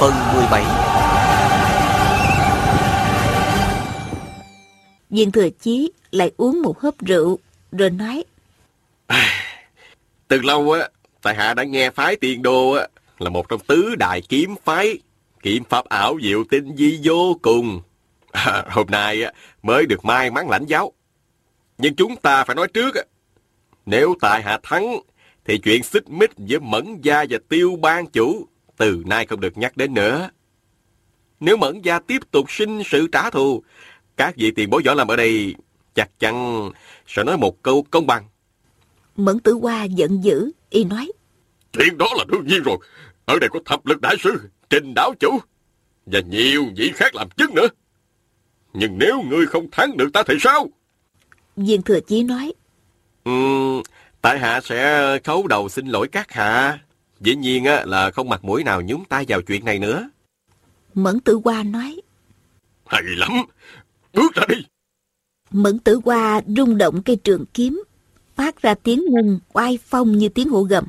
Phần 17 Viên thừa chí lại uống một hớp rượu, rồi nói, Từ lâu á, tại hạ đã nghe phái tiền đô á, là một trong tứ đại kiếm phái. Kiếm pháp ảo diệu tinh di vô cùng. À, hôm nay á, mới được may mắn lãnh giáo. Nhưng chúng ta phải nói trước á, nếu tại hạ thắng, thì chuyện xích mích với Mẫn Gia và Tiêu Ban Chủ từ nay không được nhắc đến nữa. Nếu Mẫn Gia tiếp tục sinh sự trả thù, các vị tiền bối võ làm ở đây chắc chắn sẽ nói một câu công bằng. Mẫn tử hoa giận dữ, y nói, Chuyện đó là đương nhiên rồi. Ở đây có thập lực đại sư, trình đáo chủ, và nhiều vị khác làm chứng nữa. Nhưng nếu ngươi không thắng được ta thì sao? Viên thừa chí nói, Ừm, tại hạ sẽ khấu đầu xin lỗi các hạ. Dĩ nhiên á, là không mặt mũi nào nhúng tay vào chuyện này nữa. Mẫn tử hoa nói, Hay lắm, bước ra đi. Mẫn tử hoa rung động cây trường kiếm, phát ra tiếng ngân oai phong như tiếng hổ gầm.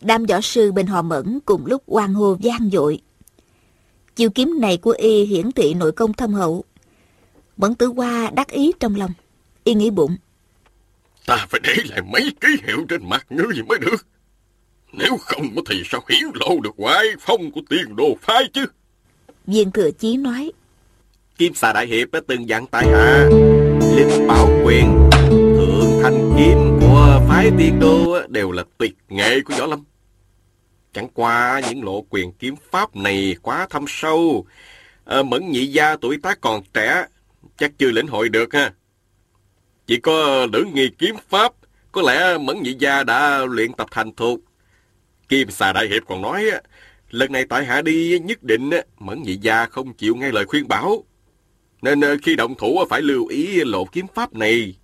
Đám võ sư bên họ mẫn cùng lúc oan hô gian dội. Chiêu kiếm này của y hiển thị nội công thâm hậu. Mẫn tử hoa đắc ý trong lòng. Y nghĩ bụng, Ta phải để lại mấy ký hiệu trên mặt ngươi mới được. Nếu không thì sao hiển lộ được ngoại phong của tiền đồ phái chứ? viên thừa chí nói, Kim xà đại hiệp đã từng dặn tại hạ. Linh bảo quyền thượng thanh kiếm của phái tiên đô đều là tuyệt nghệ của võ lâm. Chẳng qua những lộ quyền kiếm pháp này quá thâm sâu. À, mẫn nhị gia tuổi tác còn trẻ chắc chưa lĩnh hội được ha. Chỉ có lữ nghi kiếm pháp có lẽ mẫn nhị gia đã luyện tập thành thục kim xà đại hiệp còn nói lần này tại hạ đi nhất định á, mẫn nhị gia không chịu nghe lời khuyên bảo nên ờ, khi động thủ phải lưu ý lộ kiếm pháp này.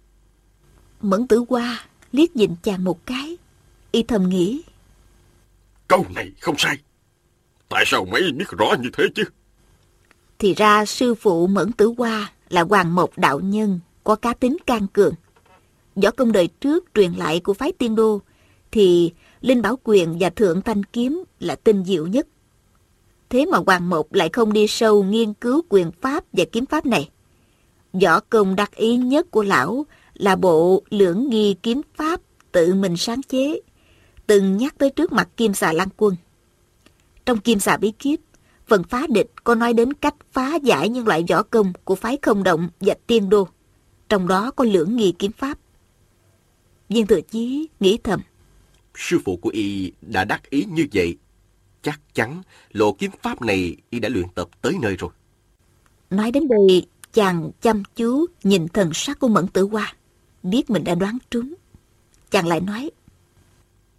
Mẫn tử hoa liếc nhìn chàng một cái. Y thầm nghĩ, Câu này không sai. Tại sao mấy biết rõ như thế chứ? thì ra sư phụ Mẫn tử hoa là Hoàng Mộc Đạo Nhân, có cá tính can cường. Võ công đời trước truyền lại của phái tiên đô, thì Linh Bảo Quyền và Thượng Thanh Kiếm là tinh diệu nhất. Thế mà Hoàng Mộc lại không đi sâu nghiên cứu quyền pháp và kiếm pháp này. Võ công đặc ý nhất của lão là bộ lưỡng nghi kiếm pháp tự mình sáng chế, từng nhắc tới trước mặt Kim xà Lan Quân. Trong Kim xà bí kíp, phần phá địch có nói đến cách phá giải những loại võ công của phái không động và tiên đô. Trong đó có lưỡng nghi kiếm pháp. Viên thừa chí nghĩ thầm. Sư phụ của y đã đắc ý như vậy. Chắc chắn lộ kiếm pháp này y đã luyện tập tới nơi rồi. Nói đến đây, chàng chăm chú nhìn thần sắc của Mẫn Tử Hoa, biết mình đã đoán trúng. Chàng lại nói,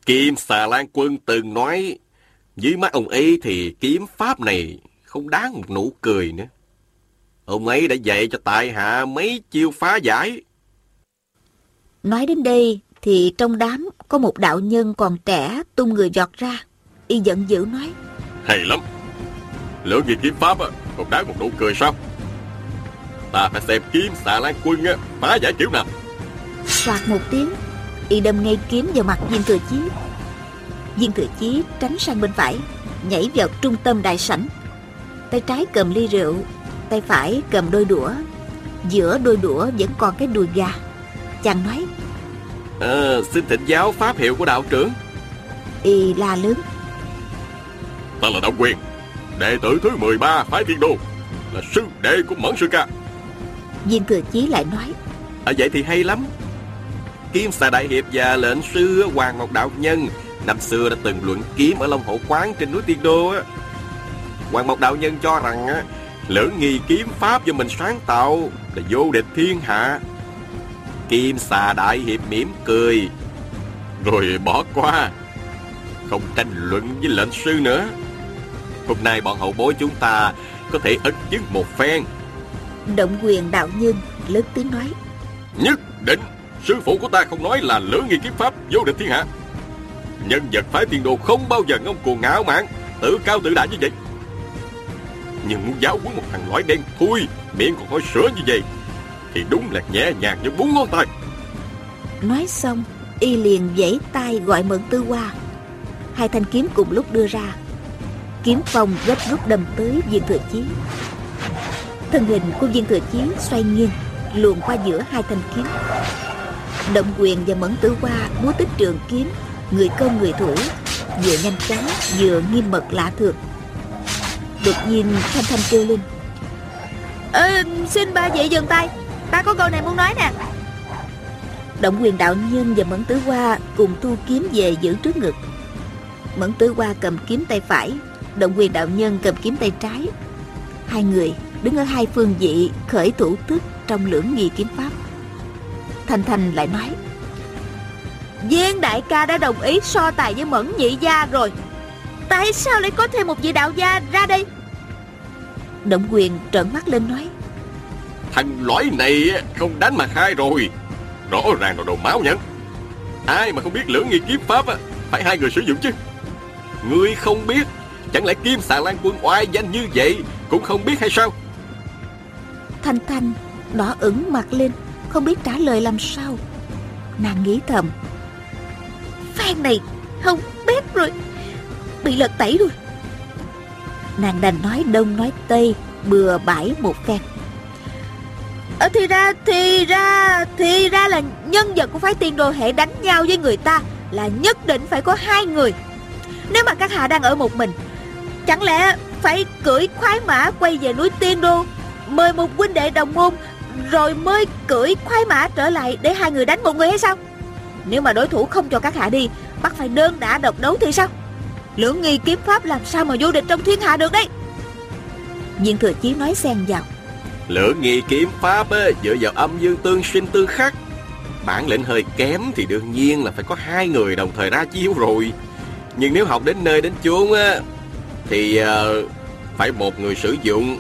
Kim xà lan quân từng nói, dưới mắt ông ấy thì kiếm pháp này không đáng một nụ cười nữa. Ông ấy đã dạy cho tại hạ mấy chiêu phá giải. nói đến đây thì trong đám có một đạo nhân còn trẻ tung người giọt ra. Y giận dữ nói, Hay lắm. Lưỡng nghi kiếm pháp á, còn đáng một nụ cười sao? Ta phải xem kiếm xà lan quân á, phá giải kiểu nào. soạt một tiếng, Y đâm ngay kiếm vào mặt viên thừa chí. Viên thừa chí tránh sang bên phải, nhảy vào trung tâm đại sảnh. Tay trái cầm ly rượu, tay phải cầm đôi đũa. Giữa đôi đũa vẫn còn cái đùi gà. Chàng nói, Ờ, xin thỉnh giáo pháp hiệu của đạo trưởng. Y la lớn, Ta là Đạo Quyền, đệ tử thứ 13 phái Thiên Đô, là sư đệ của Mẫn Sư Ca. viên thừa chí lại nói, À, vậy thì hay lắm. Kim xà đại hiệp và lệnh sư Hoàng Ngọc Đạo Nhân năm xưa đã từng luận kiếm ở Long Hổ Quán trên núi Tiên Đô á. Hoàng Mộc Đạo Nhân cho rằng á, lưỡng nghi kiếm pháp do mình sáng tạo là vô địch thiên hạ. Kim xà đại hiệp mỉm cười, rồi bỏ qua, không tranh luận với lệnh sư nữa. Hôm nay bọn hậu bối chúng ta có thể ấn chứng một phen. Động quyền đạo nhân lớn tiếng nói. Nhất định, sư phụ của ta không nói là lửa nghi kiếm pháp vô địch thiên hạ. Nhân vật phái tiên đồ không bao giờ ngông cuồng ngạo mạn, tự cao tự đại như vậy. Nhưng muốn giáo huấn một thằng lõi đen thui, miệng còn hỏi sữa như vậy, thì đúng là nhẹ nhàng như bốn ngón tay. Nói xong, y liền vẫy tay gọi mượn tư hoa. Hai thanh kiếm cùng lúc đưa ra. Kiếm phong gấp rút đâm tới viên thừa chí. Thân hình của viên thừa chí xoay nghiêng, luồn qua giữa hai thanh kiếm. Động quyền và mẫn tử hoa múa tích trường kiếm, người công người thủ, vừa nhanh chóng vừa nghiêm mật lạ thường. Đột nhiên Thanh Thanh kêu lên Ê, xin ba vị dừng tay Ta có câu này muốn nói nè Động quyền đạo nhân và Mẫn Tử Hoa cùng thu kiếm về giữ trước ngực. Mẫn Tử Hoa cầm kiếm tay phải, Động quyền đạo nhân cầm kiếm tay trái. Hai người đứng ở hai phương vị khởi thủ tức trong lưỡng nghi kiếm pháp. Thanh Thanh lại nói Viên đại ca đã đồng ý so tài với Mẫn nhị gia rồi Tại sao lại có thêm một vị đạo gia ra đây Động quyền trợn mắt lên nói Thằng lõi này không đánh mà khai rồi. Rõ ràng là đồ máu nhẫn Ai mà không biết lưỡng nghi kiếm pháp Phải hai người sử dụng chứ. Ngươi không biết, Chẳng lẽ kim xà lan quân oai danh như vậy Cũng không biết hay sao? Thanh Thanh đỏ ửng mặt lên, Không biết trả lời làm sao. Nàng nghĩ thầm Phan này không bếp rồi, Bị lật tẩy rồi. Nàng đành nói đông nói tây, Bừa bãi một phen à, Thì ra Thì ra Thì ra là nhân vật của phái tiên đồ hệ đánh nhau với người ta Là nhất định phải có hai người. Nếu mà các hạ đang ở một mình Chẳng lẽ phải cưỡi khoái mã quay về núi tiên đô Mời một huynh đệ đồng môn Rồi mới cưỡi khoái mã trở lại Để hai người đánh một người hay sao? Nếu mà đối thủ không cho các hạ đi Bắt phải đơn đả độc đấu thì sao? Lưỡng nghi kiếm pháp làm sao mà vô địch trong thiên hạ được đấy Viên thừa chí nói xen vào. Lưỡng nghi kiếm pháp á, dựa vào âm dương tương sinh tương khắc. Bản lĩnh hơi kém thì đương nhiên là phải có hai người đồng thời ra chiêu rồi. Nhưng nếu học đến nơi đến chốn á Thì uh, phải một người sử dụng.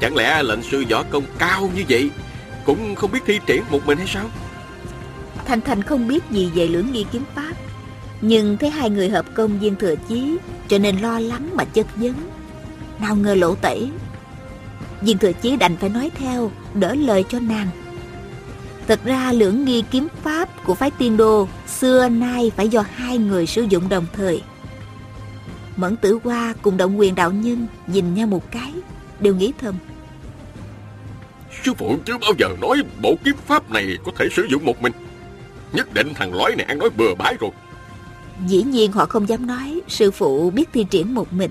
Chẳng lẽ lệnh sư võ công cao như vậy Cũng không biết thi triển một mình hay sao? Thành Thành không biết gì về lưỡng nghi kiếm pháp Nhưng thấy hai người hợp công viên thừa chí Cho nên lo lắng mà chất vấn. Nào ngờ lộ tẩy Viên thừa chí đành phải nói theo Đỡ lời cho nàng. Thật ra lưỡng nghi kiếm pháp của phái tiên đô Xưa nay phải do hai người sử dụng đồng thời. Mẫn tử hoa cùng động quyền đạo nhân Nhìn nhau một cái Đều nghĩ thầm. Sư phụ chưa bao giờ nói bộ kiếm pháp này có thể sử dụng một mình. Nhất định thằng lõi này ăn nói bừa bãi rồi. Dĩ nhiên họ không dám nói Sư phụ biết thi triển một mình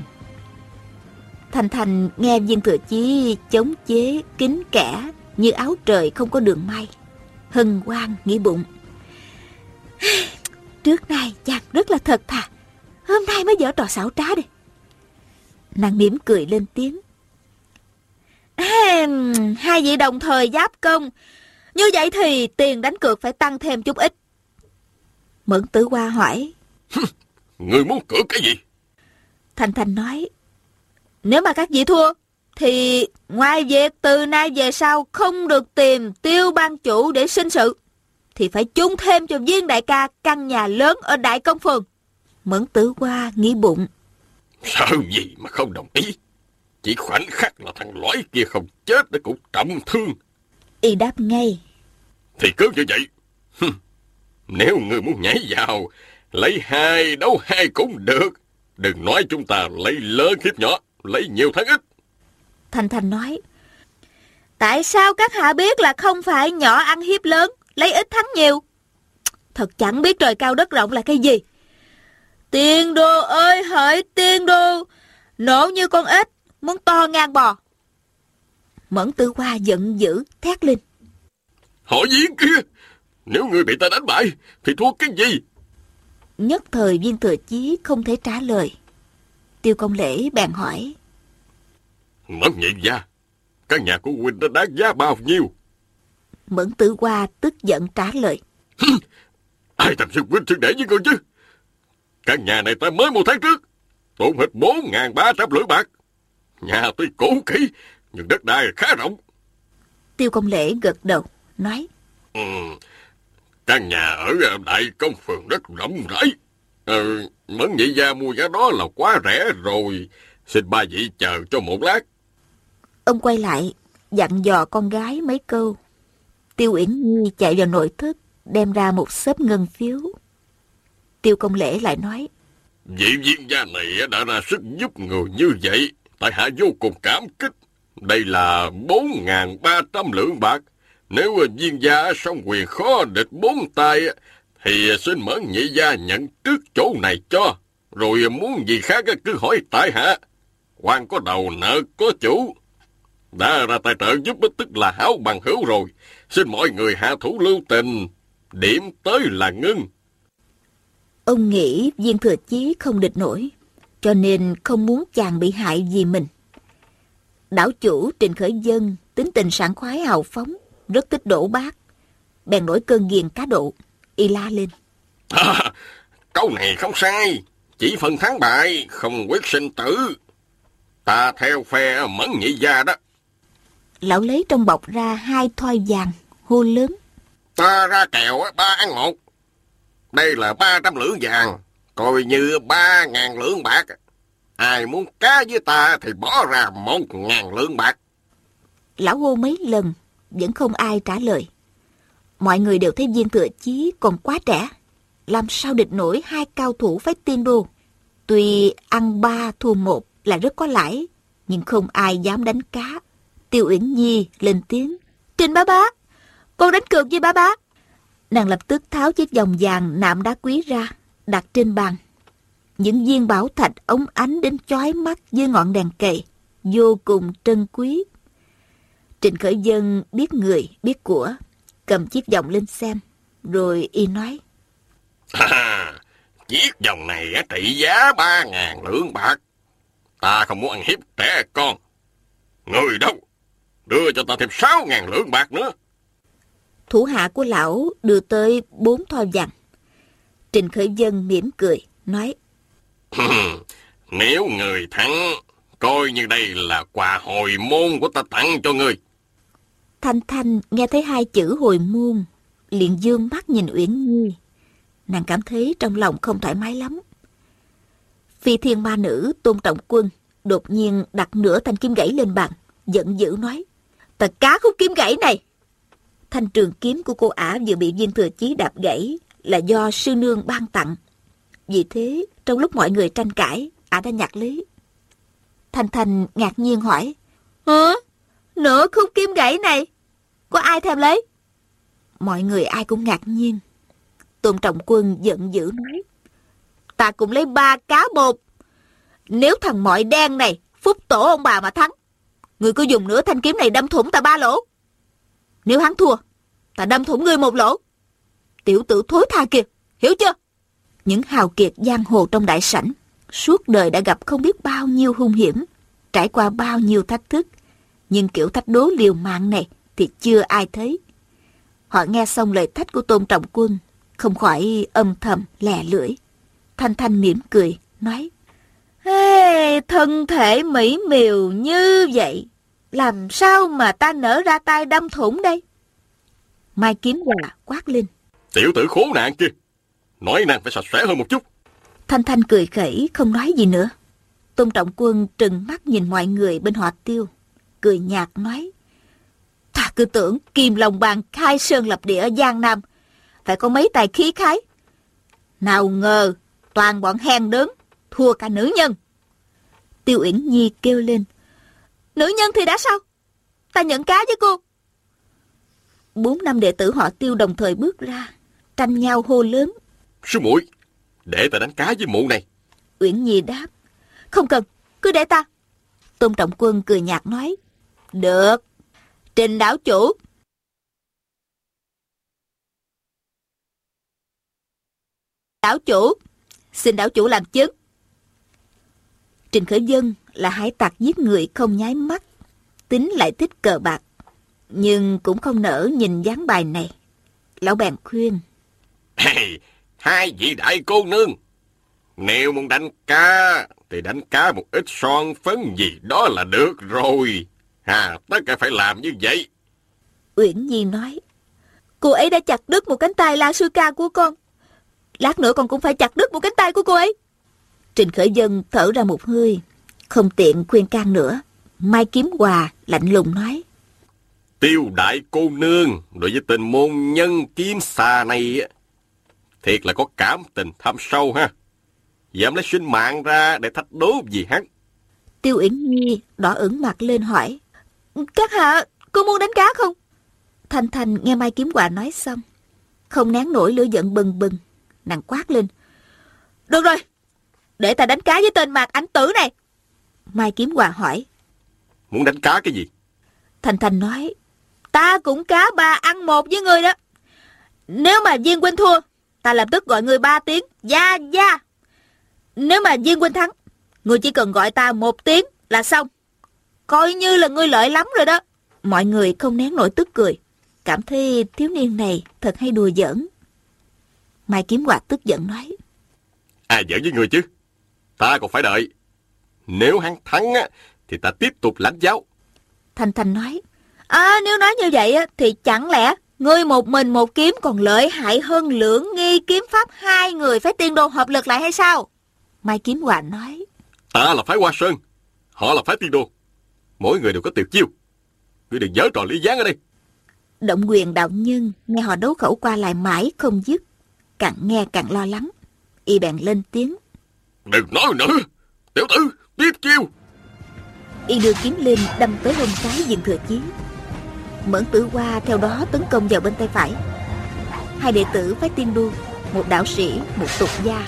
Thành Thành nghe viên thừa chí chống chế kính kẻ Như áo trời không có đường may. Hân hoan nghĩ bụng. Trước nay chàng rất là thật thà. Hôm nay mới dở trò xảo trá đi. Nàng mỉm cười lên tiếng. Hai vị đồng thời giáp công. Như vậy thì tiền đánh cược phải tăng thêm chút ít. Mẫn tử hoa hỏi. Người muốn cược cái gì? Thành Thành nói Nếu mà các vị thua Thì ngoài việc từ nay về sau Không được tìm tiêu ban chủ để sinh sự Thì phải chung thêm cho viên đại ca Căn nhà lớn ở Đại Công Phường. Mẫn tử hoa nghĩ bụng. Sao gì mà không đồng ý? Chỉ khoảnh khắc là thằng lõi kia không chết Để cũng trọng thương. Y đáp ngay. Thì cứ như vậy. Nếu người muốn nhảy vào Lấy hai đấu hai cũng được. Đừng nói chúng ta lấy lớn khiếp nhỏ Lấy nhiều thắng ít. Thành Thành nói Tại sao các hạ biết là không phải nhỏ ăn hiếp lớn Lấy ít thắng nhiều? Thật chẳng biết trời cao đất rộng là cái gì. Tiên đô ơi hỡi tiên đô Nổ như con ếch Muốn to ngang bò. Mẫn tư hoa giận dữ thét lên. Họ giếng kia Nếu người bị ta đánh bại Thì thua cái gì? Nhất thời viên thừa chí không thể trả lời Tiêu công lễ bèn hỏi Mẫn nhị gia Căn nhà của huynh đã đáng giá bao nhiêu Mẫn tử hoa tức giận trả lời Ai thành xưng huynh xưng đệ với người chứ Căn nhà này ta mới một tháng trước tốn hết 4.300 lưỡi bạc. Nhà tuy cũ kỹ, nhưng đất đai khá rộng. Tiêu công lễ gật đầu, nói. Ừ, căn nhà ở Đại Công Phường rất rộng rãi. Ừ, Mẫn nhị gia mua giá đó là quá rẻ rồi. Xin ba vị chờ cho một lát. Ông quay lại, dặn dò con gái mấy câu. Tiêu Uyển Nhi chạy vào nội thất, đem ra một xếp ngân phiếu. Tiêu công lễ lại nói. Vị viên gia này đã ra sức giúp người như vậy. Tại hạ vô cùng cảm kích. Đây là 4.300 lượng bạc. Nếu viên gia song quyền khó địch bốn tay, thì à, xin mẫn nhị gia nhận trước chỗ này cho. Rồi à, muốn gì khác cứ hỏi tại hạ. quan có đầu nợ có chủ. Đã ra tài trợ giúp tức là háo bằng hữu rồi. Xin mọi người hạ thủ lưu tình. Điểm tới là ngưng. Ông nghĩ viên thừa chí không địch nổi, cho nên không muốn chàng bị hại vì mình. Đảo chủ Trình Khởi Dân tính tình sảng khoái hào phóng, rất thích đổ bát. Bèn nổi cơn ghiền cá độ, y la lên. À, câu này không sai, chỉ phần thắng bại, không quyết sinh tử. Ta theo phe mẫn nhị gia đó. Lão lấy trong bọc ra hai thoi vàng, hô lớn. Ta ra kèo ba ăn một. Đây là ba trăm lưỡng vàng, coi như ba ngàn lưỡng bạc. Ai muốn cá với ta thì bỏ ra một ngàn lưỡng bạc. Lão hô mấy lần, vẫn không ai trả lời. Mọi người đều thấy viên thừa chí còn quá trẻ. Làm sao địch nổi hai cao thủ phái tiên đô. Tuy ăn ba thua một là rất có lãi, nhưng không ai dám đánh cá. Tiêu Uyển Nhi lên tiếng. Trình bá bá, con đánh cược với bá bá. Nàng lập tức tháo chiếc vòng vàng nạm đá quý ra, đặt trên bàn. Những viên bảo thạch ống ánh đến chói mắt dưới ngọn đèn kệ, vô cùng trân quý. Trịnh Khởi Dân biết người, biết của, cầm chiếc vòng lên xem, rồi y nói. À, chiếc vòng này trị giá ba ngàn lượng bạc. Ta không muốn ăn hiếp trẻ con. Người đâu? Đưa cho ta thêm sáu ngàn lượng bạc nữa. Thủ hạ của lão đưa tới bốn thoi vàng. Trình Khởi Dân mỉm cười, nói. Nếu người thắng, coi như đây là quà hồi môn của ta tặng cho người. Thanh Thanh nghe thấy hai chữ hồi môn, liền dương mắt nhìn Uyển Nhi. Nàng cảm thấy trong lòng không thoải mái lắm. Phi thiên ma nữ tôn trọng quân đột nhiên đặt nửa thanh kiếm gãy lên bàn, giận dữ nói. Tật cá khúc kiếm gãy này! Thanh trường kiếm của cô ả vừa bị viên thừa chí đạp gãy là do sư nương ban tặng. Vì thế, trong lúc mọi người tranh cãi, ả đã nhặt lấy. Thanh Thanh ngạc nhiên hỏi. Hả? Nửa khúc kiếm gãy này? Có ai thèm lấy? Mọi người ai cũng ngạc nhiên. Tôn Trọng Quân giận dữ nói. Ta cũng lấy ba cá bột. Nếu thằng mọi đen này, phúc tổ ông bà mà thắng, người cứ dùng nửa thanh kiếm này đâm thủng ta ba lỗ. Nếu hắn thua, ta đâm thủng ngươi một lỗ. Tiểu tử thối tha kìa, hiểu chưa? Những hào kiệt giang hồ trong đại sảnh, suốt đời đã gặp không biết bao nhiêu hung hiểm, trải qua bao nhiêu thách thức. Nhưng kiểu thách đố liều mạng này thì chưa ai thấy. Họ nghe xong lời thách của Tôn Trọng Quân, không khỏi âm thầm lè lưỡi. Thanh Thanh mỉm cười, nói, Hey, thân thể mỹ miều như vậy, làm sao mà ta nở ra tay đâm thủng đây? Mai Kiếm Hòa quát lên. Tiểu tử khốn nạn kia, nói nàng phải sạch sẽ hơn một chút. Thanh Thanh cười khẩy, không nói gì nữa. Tôn Trọng Quân trừng mắt nhìn mọi người bên họ tiêu, cười nhạt nói. Cứ tưởng Kim Long Bang khai sơn lập địa ở Giang Nam, phải có mấy tài khí khái. Nào ngờ, toàn bọn hèn đứng, thua cả nữ nhân. Tiêu Uyển Nhi kêu lên. Nữ nhân thì đã sao? Ta nhận cá với cô. Bốn năm đệ tử họ tiêu đồng thời bước ra, tranh nhau hô lớn. Sư muội, để ta đánh cá với mụ này. Uyển Nhi đáp. Không cần, cứ để ta. Tôn Trọng Quân cười nhạt nói. Được, trình đảo chủ. Đảo chủ, xin đảo chủ làm chứng. Trình Khởi Dân là hải tặc giết người không nháy mắt, tính lại thích cờ bạc, nhưng cũng không nỡ nhìn dáng bài này. Lão bèn khuyên. Hey, hai vị đại cô nương, Nếu muốn đánh cá, thì đánh cá một ít son phấn gì đó là được rồi. Hà, tất cả phải làm như vậy. Uyển Nhi nói, cô ấy đã chặt đứt một cánh tay La Sư Ca của con. Lát nữa con cũng phải chặt đứt một cánh tay của cô ấy. Trình Khởi Dân thở ra một hơi, không tiện khuyên can nữa. Mai Kiếm Hòa lạnh lùng nói, Tiêu đại cô nương đối với tên môn nhân kiếm xà này thiệt là có cảm tình thâm sâu ha. Dám lấy sinh mạng ra để thách đố gì hắn. Tiêu Uyển Nhi đỏ ửng mặt lên hỏi, Các hạ, cô muốn đánh cá không? Thanh Thanh nghe Mai Kiếm Hòa nói xong, không nén nổi lửa giận bừng bừng, nàng quát lên. Được rồi, để ta đánh cá với tên mạc ảnh tử này. Mai Kiếm Hòa hỏi. Muốn đánh cá cái gì? Thanh Thanh nói, ta cũng cá ba ăn một với người đó. Nếu mà Viên Huynh thua, ta lập tức gọi người ba tiếng, gia gia. Nếu mà Viên Huynh thắng, người chỉ cần gọi ta một tiếng là xong. Coi như là ngươi lợi lắm rồi đó. Mọi người không nén nổi tức cười, cảm thấy thiếu niên này thật hay đùa giỡn. Mai Kiếm Hoạt tức giận nói, Ai giỡn với người chứ? Ta còn phải đợi. Nếu hắn thắng á, thì ta tiếp tục lãnh giáo. Thanh Thanh nói, À nếu nói như vậy á, thì chẳng lẽ ngươi một mình một kiếm còn lợi hại hơn lưỡng nghi kiếm pháp hai người phải tiên đồ hợp lực lại hay sao? Mai Kiếm Hoàng nói, Ta là phái Hoa Sơn, họ là phái Tiên Đô. Mỗi người đều có tiểu chiêu. Ngươi đừng nhớ trò lý gián ở đây. Động quyền đạo nhân nghe họ đấu khẩu qua lại mãi không dứt, càng nghe càng lo lắng. Y bèn lên tiếng, Đừng nói nữa. Tiểu tử, tiếp chiêu. Y đưa kiếm lên đâm tới hông trái diện thừa chí. Mẫn tử hoa theo đó tấn công vào bên tay phải. Hai đệ tử phái tiên đu, một đạo sĩ, một tục gia,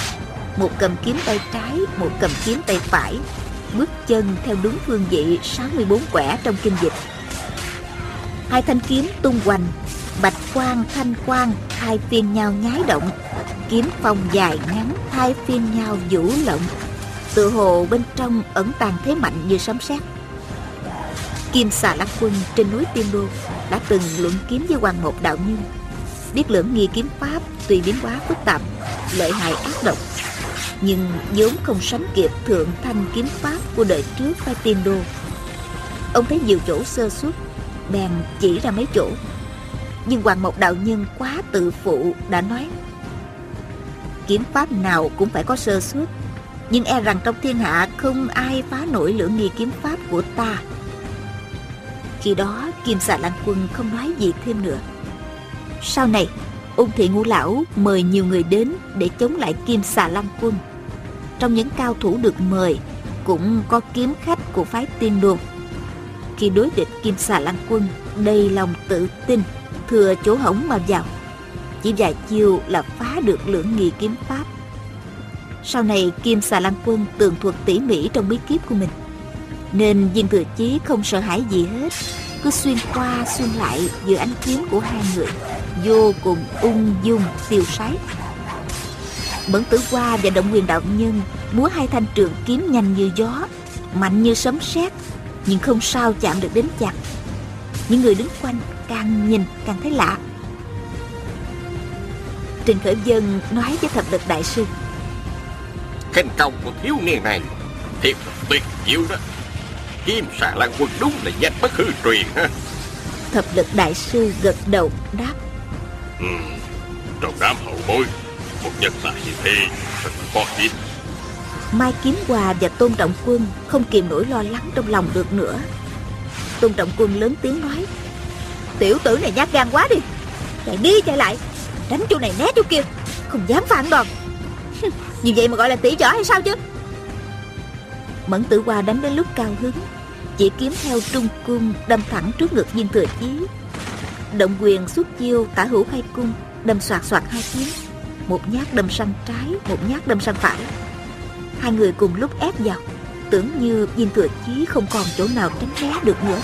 một cầm kiếm tay trái, một cầm kiếm tay phải, bước chân theo đúng phương vị 64 quẻ trong kinh dịch. Hai thanh kiếm tung hoành, bạch quang thanh quang hai phiên nhau nhái động, kiếm phong dài ngắn hai phiên nhau vũ lộng, tự hồ bên trong ẩn tàng thế mạnh như sấm sét. Kim xà lăng quân trên núi Tiên Đô đã từng luận kiếm với Hoàng Một Đạo Nhân. Biết lưỡng nghi kiếm pháp tùy biến hóa phức tạp, lợi hại ác độc, nhưng vốn không sánh kịp thượng thanh kiếm pháp của đời trước phải Tiên Đô. Ông thấy nhiều chỗ sơ suất, bèn chỉ ra mấy chỗ. Nhưng Hoàng Một Đạo Nhân quá tự phụ đã nói Kiếm pháp nào cũng phải có sơ suất Nhưng e rằng trong thiên hạ không ai phá nổi lưỡng nghi kiếm pháp của ta khi đó Kim xà lan quân không nói gì thêm nữa Sau này Ung thị ngũ lão mời nhiều người đến Để chống lại Kim xà Lăng quân. Trong những cao thủ được mời, Cũng có kiếm khách của phái tiên đồn. Khi đối địch Kim xà Lăng quân, Đầy lòng tự tin, Thừa chỗ hỏng mà vào. Chỉ vài chiêu là phá được lưỡng nghi kiếm pháp. Sau này, Kim xà Lăng quân tường thuật tỉ mỉ trong bí kíp của mình. Nên viên thừa chí không sợ hãi gì hết, cứ xuyên qua xuyên lại giữa ánh kiếm của hai người vô cùng ung dung tiêu sái bẩn tử qua và động quyền đạo nhân múa hai thanh trường kiếm nhanh như gió mạnh như sấm sét nhưng không sao chạm được đến chặt những người đứng quanh càng nhìn càng thấy lạ trình khởi dân nói với thập lực đại sư Khen công của thiếu niên này thiệt tuyệt diệu đó. Kim xà lan quân đúng là danh bất hư truyền ha. thập lực đại sư gật đầu đáp Ừ. Trong đám hậu bối, một nhân tài như thế thật là khó kiếm Mai Kiếm Hòa và Tôn Trọng Quân không kìm nổi lo lắng trong lòng được nữa. Tôn Trọng Quân lớn tiếng nói Tiểu tử này nhát gan quá đi Chạy đi chạy lại Đánh chỗ này né chỗ kia Không dám phản đòn Như vậy mà gọi là tỉ võ hay sao chứ Mẫn tử hoa đánh đến lúc cao hứng Chỉ kiếm theo trung cung Đâm thẳng trước ngực viên thừa chí Động quyền xuất chiêu tả hữu khai cung, Đâm soạt soạt hai kiếm. Một nhát đâm sang trái, Một nhát đâm sang phải. Hai người cùng lúc ép vào, Tưởng như viên thừa chí không còn chỗ nào tránh né được nữa.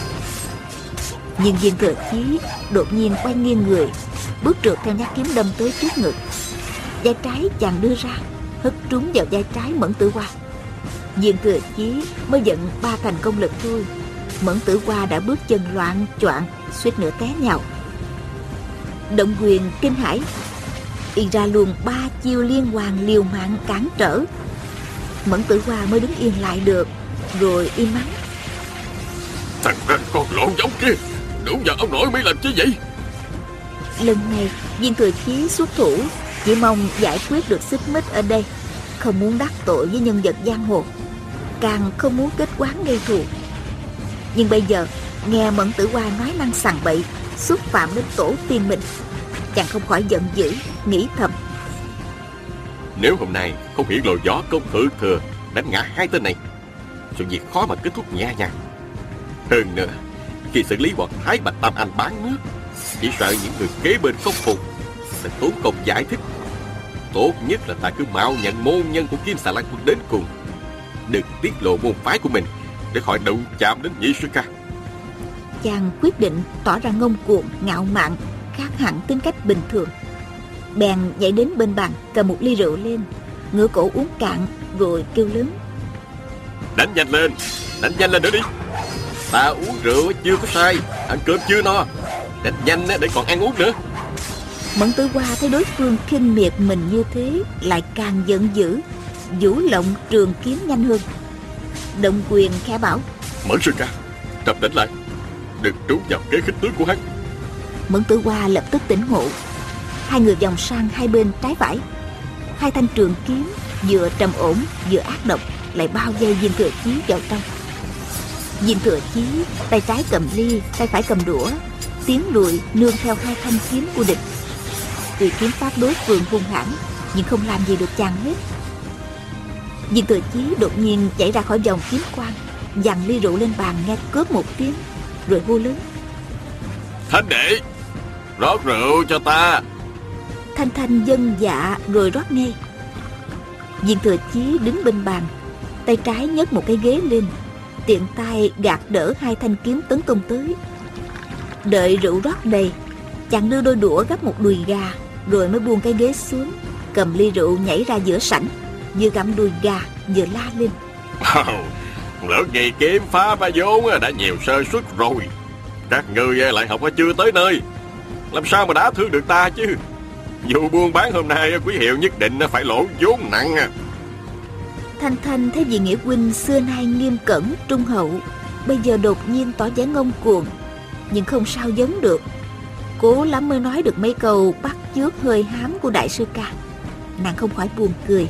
Nhưng viên thừa chí đột nhiên quay nghiêng người, Bước trượt theo nhát kiếm đâm tới trước ngực. Vai trái chàng đưa ra, Hất trúng vào vai trái mẫn tử hoa. Viên thừa chí mới giận ba thành công lực thôi. Mẫn tử hoa đã bước chân loạn choạng, Suýt nữa té nhào. Động quyền kinh hãi Y ra luôn ba chiêu liên hoàn liều mạng cản trở. Mẫn tử hoa mới đứng yên lại được Rồi im mắng. Thằng ranh con lộn giống kia Đúng giờ ông nội mới làm chứ vậy? Lần này viên thừa chí xuất thủ Chỉ mong giải quyết được xích mích ở đây Không muốn đắc tội với nhân vật giang hồ Càng không muốn kết quán gây thù. Nhưng bây giờ Nghe Mẫn Tử Hoa nói năng sằng bậy, Xúc phạm đến tổ tiên mình. Chàng không khỏi giận dữ, Nghĩ thầm. Nếu hôm nay không hiểu lộ gió công thử thừa, Đánh ngã hai tên này, Sự việc khó mà kết thúc nhẹ nhàng. Hơn nữa, Khi xử lý bọn Thái Bạch Tam Anh bán nước, Chỉ sợ những người kế bên không phục, Sẽ tốn công giải thích. Tốt nhất là ta cứ mạo nhận môn nhân của Kim Xà Lan Quân đến cùng. Đừng tiết lộ môn phái của mình Để khỏi đụng chạm đến nhị sư ca chàng quyết định tỏ ra ngông cuồng, ngạo mạn, khác hẳn tính cách bình thường. Bèn nhảy đến bên bàn, cầm một ly rượu lên, ngửa cổ uống cạn, rồi kêu lớn. Đánh nhanh lên, đánh nhanh lên nữa đi. Ta uống rượu chưa có sai, ăn cơm chưa no. Đánh nhanh để còn ăn uống nữa. Mẫn tử hoa thấy đối phương khinh miệt mình như thế, lại càng giận dữ, vũ lộng trường kiếm nhanh hơn. Động quyền khẽ bảo. Mẫn sư ca, trầm đánh lại, đừng trú vào kế khích tướng của hắn. Mẫn tử hoa lập tức tỉnh ngộ. Hai người vòng sang hai bên trái phải. Hai thanh trường kiếm Vừa trầm ổn vừa ác độc Lại bao dây viên thừa chí vào trong. Viên thừa chí Tay trái cầm ly, Tay phải cầm đũa Tiến lùi nương theo hai thanh kiếm của địch. Tuy kiếm pháp đối phương hung hãn, Nhưng không làm gì được chàng hết. Viên thừa chí đột nhiên chạy ra khỏi vòng kiếm quang, Dằn ly rượu lên bàn nghe cướp một tiếng rồi hô lớn. Thanh đệ Rót rượu cho ta. Thanh Thanh dân dạ rồi rót ngay. Viên thừa chí đứng bên bàn Tay trái nhấc một cái ghế lên Tiện tay gạt đỡ hai thanh kiếm tấn công tới. Đợi rượu rót đầy Chàng đưa đôi đũa gấp một đùi gà Rồi mới buông cái ghế xuống Cầm ly rượu nhảy ra giữa sảnh Vừa gặm đùi gà vừa la lên Lỡ ngày kiếm phá ba vốn à, đã nhiều sơ suất rồi. Các người à, lại học à, chưa tới nơi. Làm sao mà đã thương được ta chứ? Dù buôn bán hôm nay quý hiệu nhất định phải lỗ vốn nặng Thanh Thanh thấy vị nghĩa huynh xưa nay nghiêm cẩn, trung hậu Bây giờ đột nhiên tỏ vẻ ngông cuồng Nhưng không sao giống được. Cố lắm mới nói được mấy câu bắt chước hơi hám của đại sư ca. Nàng không khỏi buồn cười.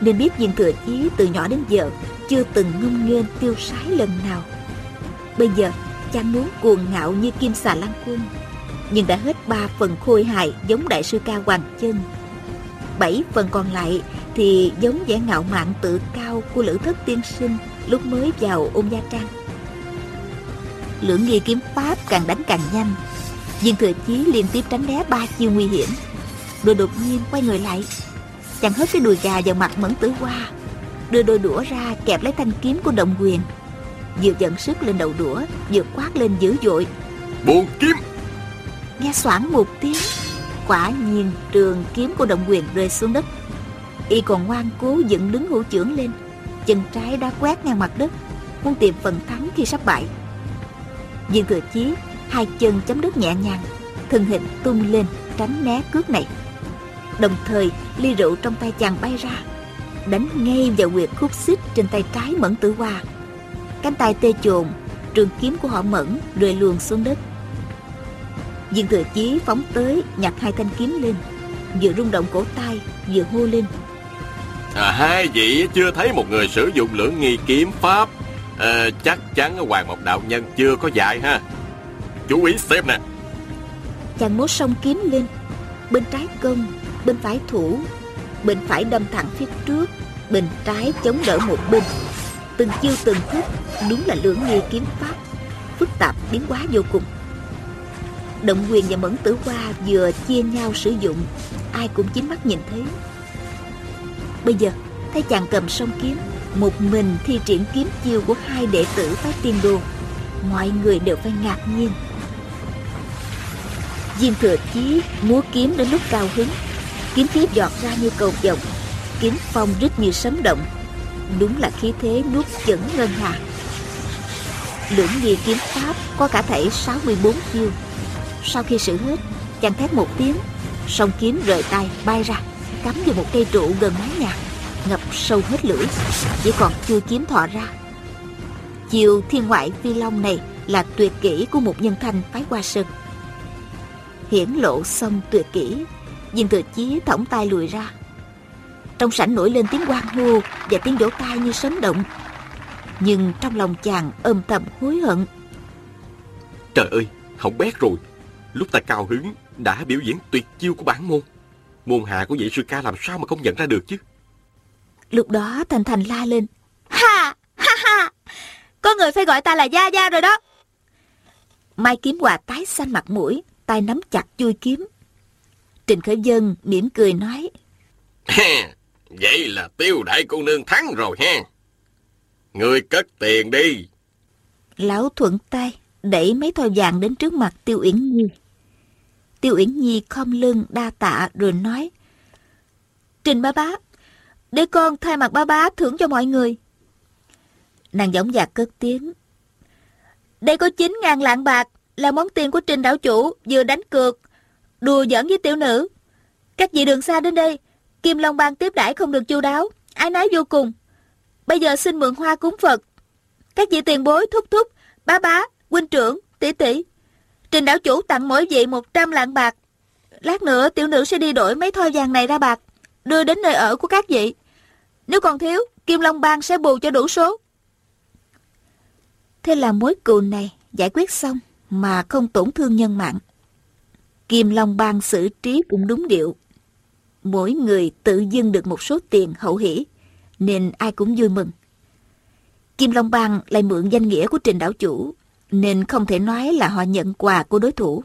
Nên biết viên thừa chí từ nhỏ đến giờ chưa từng ngông nghênh tiêu sái lần nào. Bây giờ chàng muốn cuồng ngạo như kim xà lan quân, nhưng đã hết ba phần khôi hài giống đại sư ca hoàng chân. Bảy phần còn lại thì giống vẻ ngạo mạn tự cao của lữ thất tiên sinh lúc mới vào ôn gia trang. Lưỡng nghi kiếm pháp càng đánh càng nhanh, viên thừa chí liên tiếp tránh né ba chiêu nguy hiểm. Rồi đột nhiên quay người lại, chàng hất cái đùi gà vào mặt mẫn tử hoa đưa đôi đũa ra kẹp lấy thanh kiếm của động quyền. Vừa giận sức lên đầu đũa vừa quát lên dữ dội. Buông kiếm! Nghe xoảng một tiếng quả nhiên trường kiếm của động quyền rơi xuống đất. Y còn ngoan cố dựng đứng hữu trưởng lên. Chân trái đã quét ngang mặt đất muốn tìm phần thắng khi sắp bại. Viên thừa chí hai chân chấm đất nhẹ nhàng thân hình tung lên tránh né cước này. Đồng thời ly rượu trong tay chàng bay ra đánh ngay vào quyệt khúc xích trên tay trái mẫn tử hoa. Cánh tay tê chồn trường kiếm của họ mẫn rơi luồn xuống đất. Viên thừa chí phóng tới nhặt hai thanh kiếm lên vừa rung động cổ tay vừa hô lên. À, hai vị chưa thấy một người sử dụng lưỡng nghi kiếm pháp? À, chắc chắn hoàng một đạo nhân chưa có dạy ha. Chú ý xem nè. Chàng múa song kiếm lên bên trái công bên phải thủ bên phải đâm thẳng phía trước bên trái chống đỡ một bên. Từng chiêu từng thức, đúng là lưỡng nghi kiếm pháp, phức tạp biến hóa vô cùng. Động quyền và mẫn tử hoa vừa chia nhau sử dụng, ai cũng chính mắt nhìn thấy. Bây giờ, thấy chàng cầm song kiếm, một mình thi triển kiếm chiêu của hai đệ tử phái tiên đô, mọi người đều phải ngạc nhiên. Diêm thừa chí múa kiếm đến lúc cao hứng, kiếm khí giọt ra như cầu vồng kiếm phong rít như sấm động đúng là khí thế nuốt chửng ngân hà lưỡng nghi kiếm pháp có cả thể 64 chiêu sau khi sử hết chàng thét một tiếng song kiếm rời tay bay ra cắm vào một cây trụ gần mái nhà ngập sâu hết lưỡi, chỉ còn chưa kiếm thọ ra. Chiều thiên ngoại phi long này là tuyệt kỹ của một nhân thanh phái qua sơn. Hiển lộ xong tuyệt kỹ, Diên Thừa Chí thõng tay lùi ra. Trong sảnh nổi lên tiếng quan hô và tiếng vỗ tay như sấm động. Nhưng trong lòng chàng âm thầm hối hận. Trời ơi, không bét rồi. Lúc ta cao hứng đã biểu diễn tuyệt chiêu của bản môn. Môn hạ của vị sư ca làm sao mà không nhận ra được chứ? Lúc đó Thành Thành la lên. Ha! Ha ha! Có người phải gọi ta là Gia Gia rồi đó. Mai Kiếm Hòa tái xanh mặt mũi, tay nắm chặt chui kiếm. Trình Khởi Dân mỉm cười nói. Vậy là tiêu đại cô nương thắng rồi ha. Người cất tiền đi. Lão thuận tay, đẩy mấy thoi vàng đến trước mặt Tiêu Uyển Nhi. Tiêu Uyển Nhi khom lưng đa tạ rồi nói. Trình ba bá, để con thay mặt ba bá thưởng cho mọi người. Nàng giọng dạc cất tiếng. Đây có 9 ngàn lạng bạc là món tiền của trình đảo chủ vừa đánh cược, đùa giỡn với tiểu nữ. Các vị đường xa đến đây, Kim Long Bang tiếp đãi không được chu đáo, ái nái vô cùng. Bây giờ xin mượn hoa cúng Phật. Các vị tiền bối thúc thúc, bá bá, huynh trưởng, tỷ tỷ. Trình đảo chủ tặng mỗi vị 100 lạng bạc. Lát nữa tiểu nữ sẽ đi đổi mấy thoi vàng này ra bạc, đưa đến nơi ở của các vị. Nếu còn thiếu, Kim Long Bang sẽ bù cho đủ số. Thế là mối cừu này giải quyết xong mà không tổn thương nhân mạng. Kim Long Bang xử trí cũng đúng điệu. Mỗi người tự dưng được một số tiền hậu hỷ, nên ai cũng vui mừng. Kim Long Bang lại mượn danh nghĩa của trình đảo chủ, nên không thể nói là họ nhận quà của đối thủ.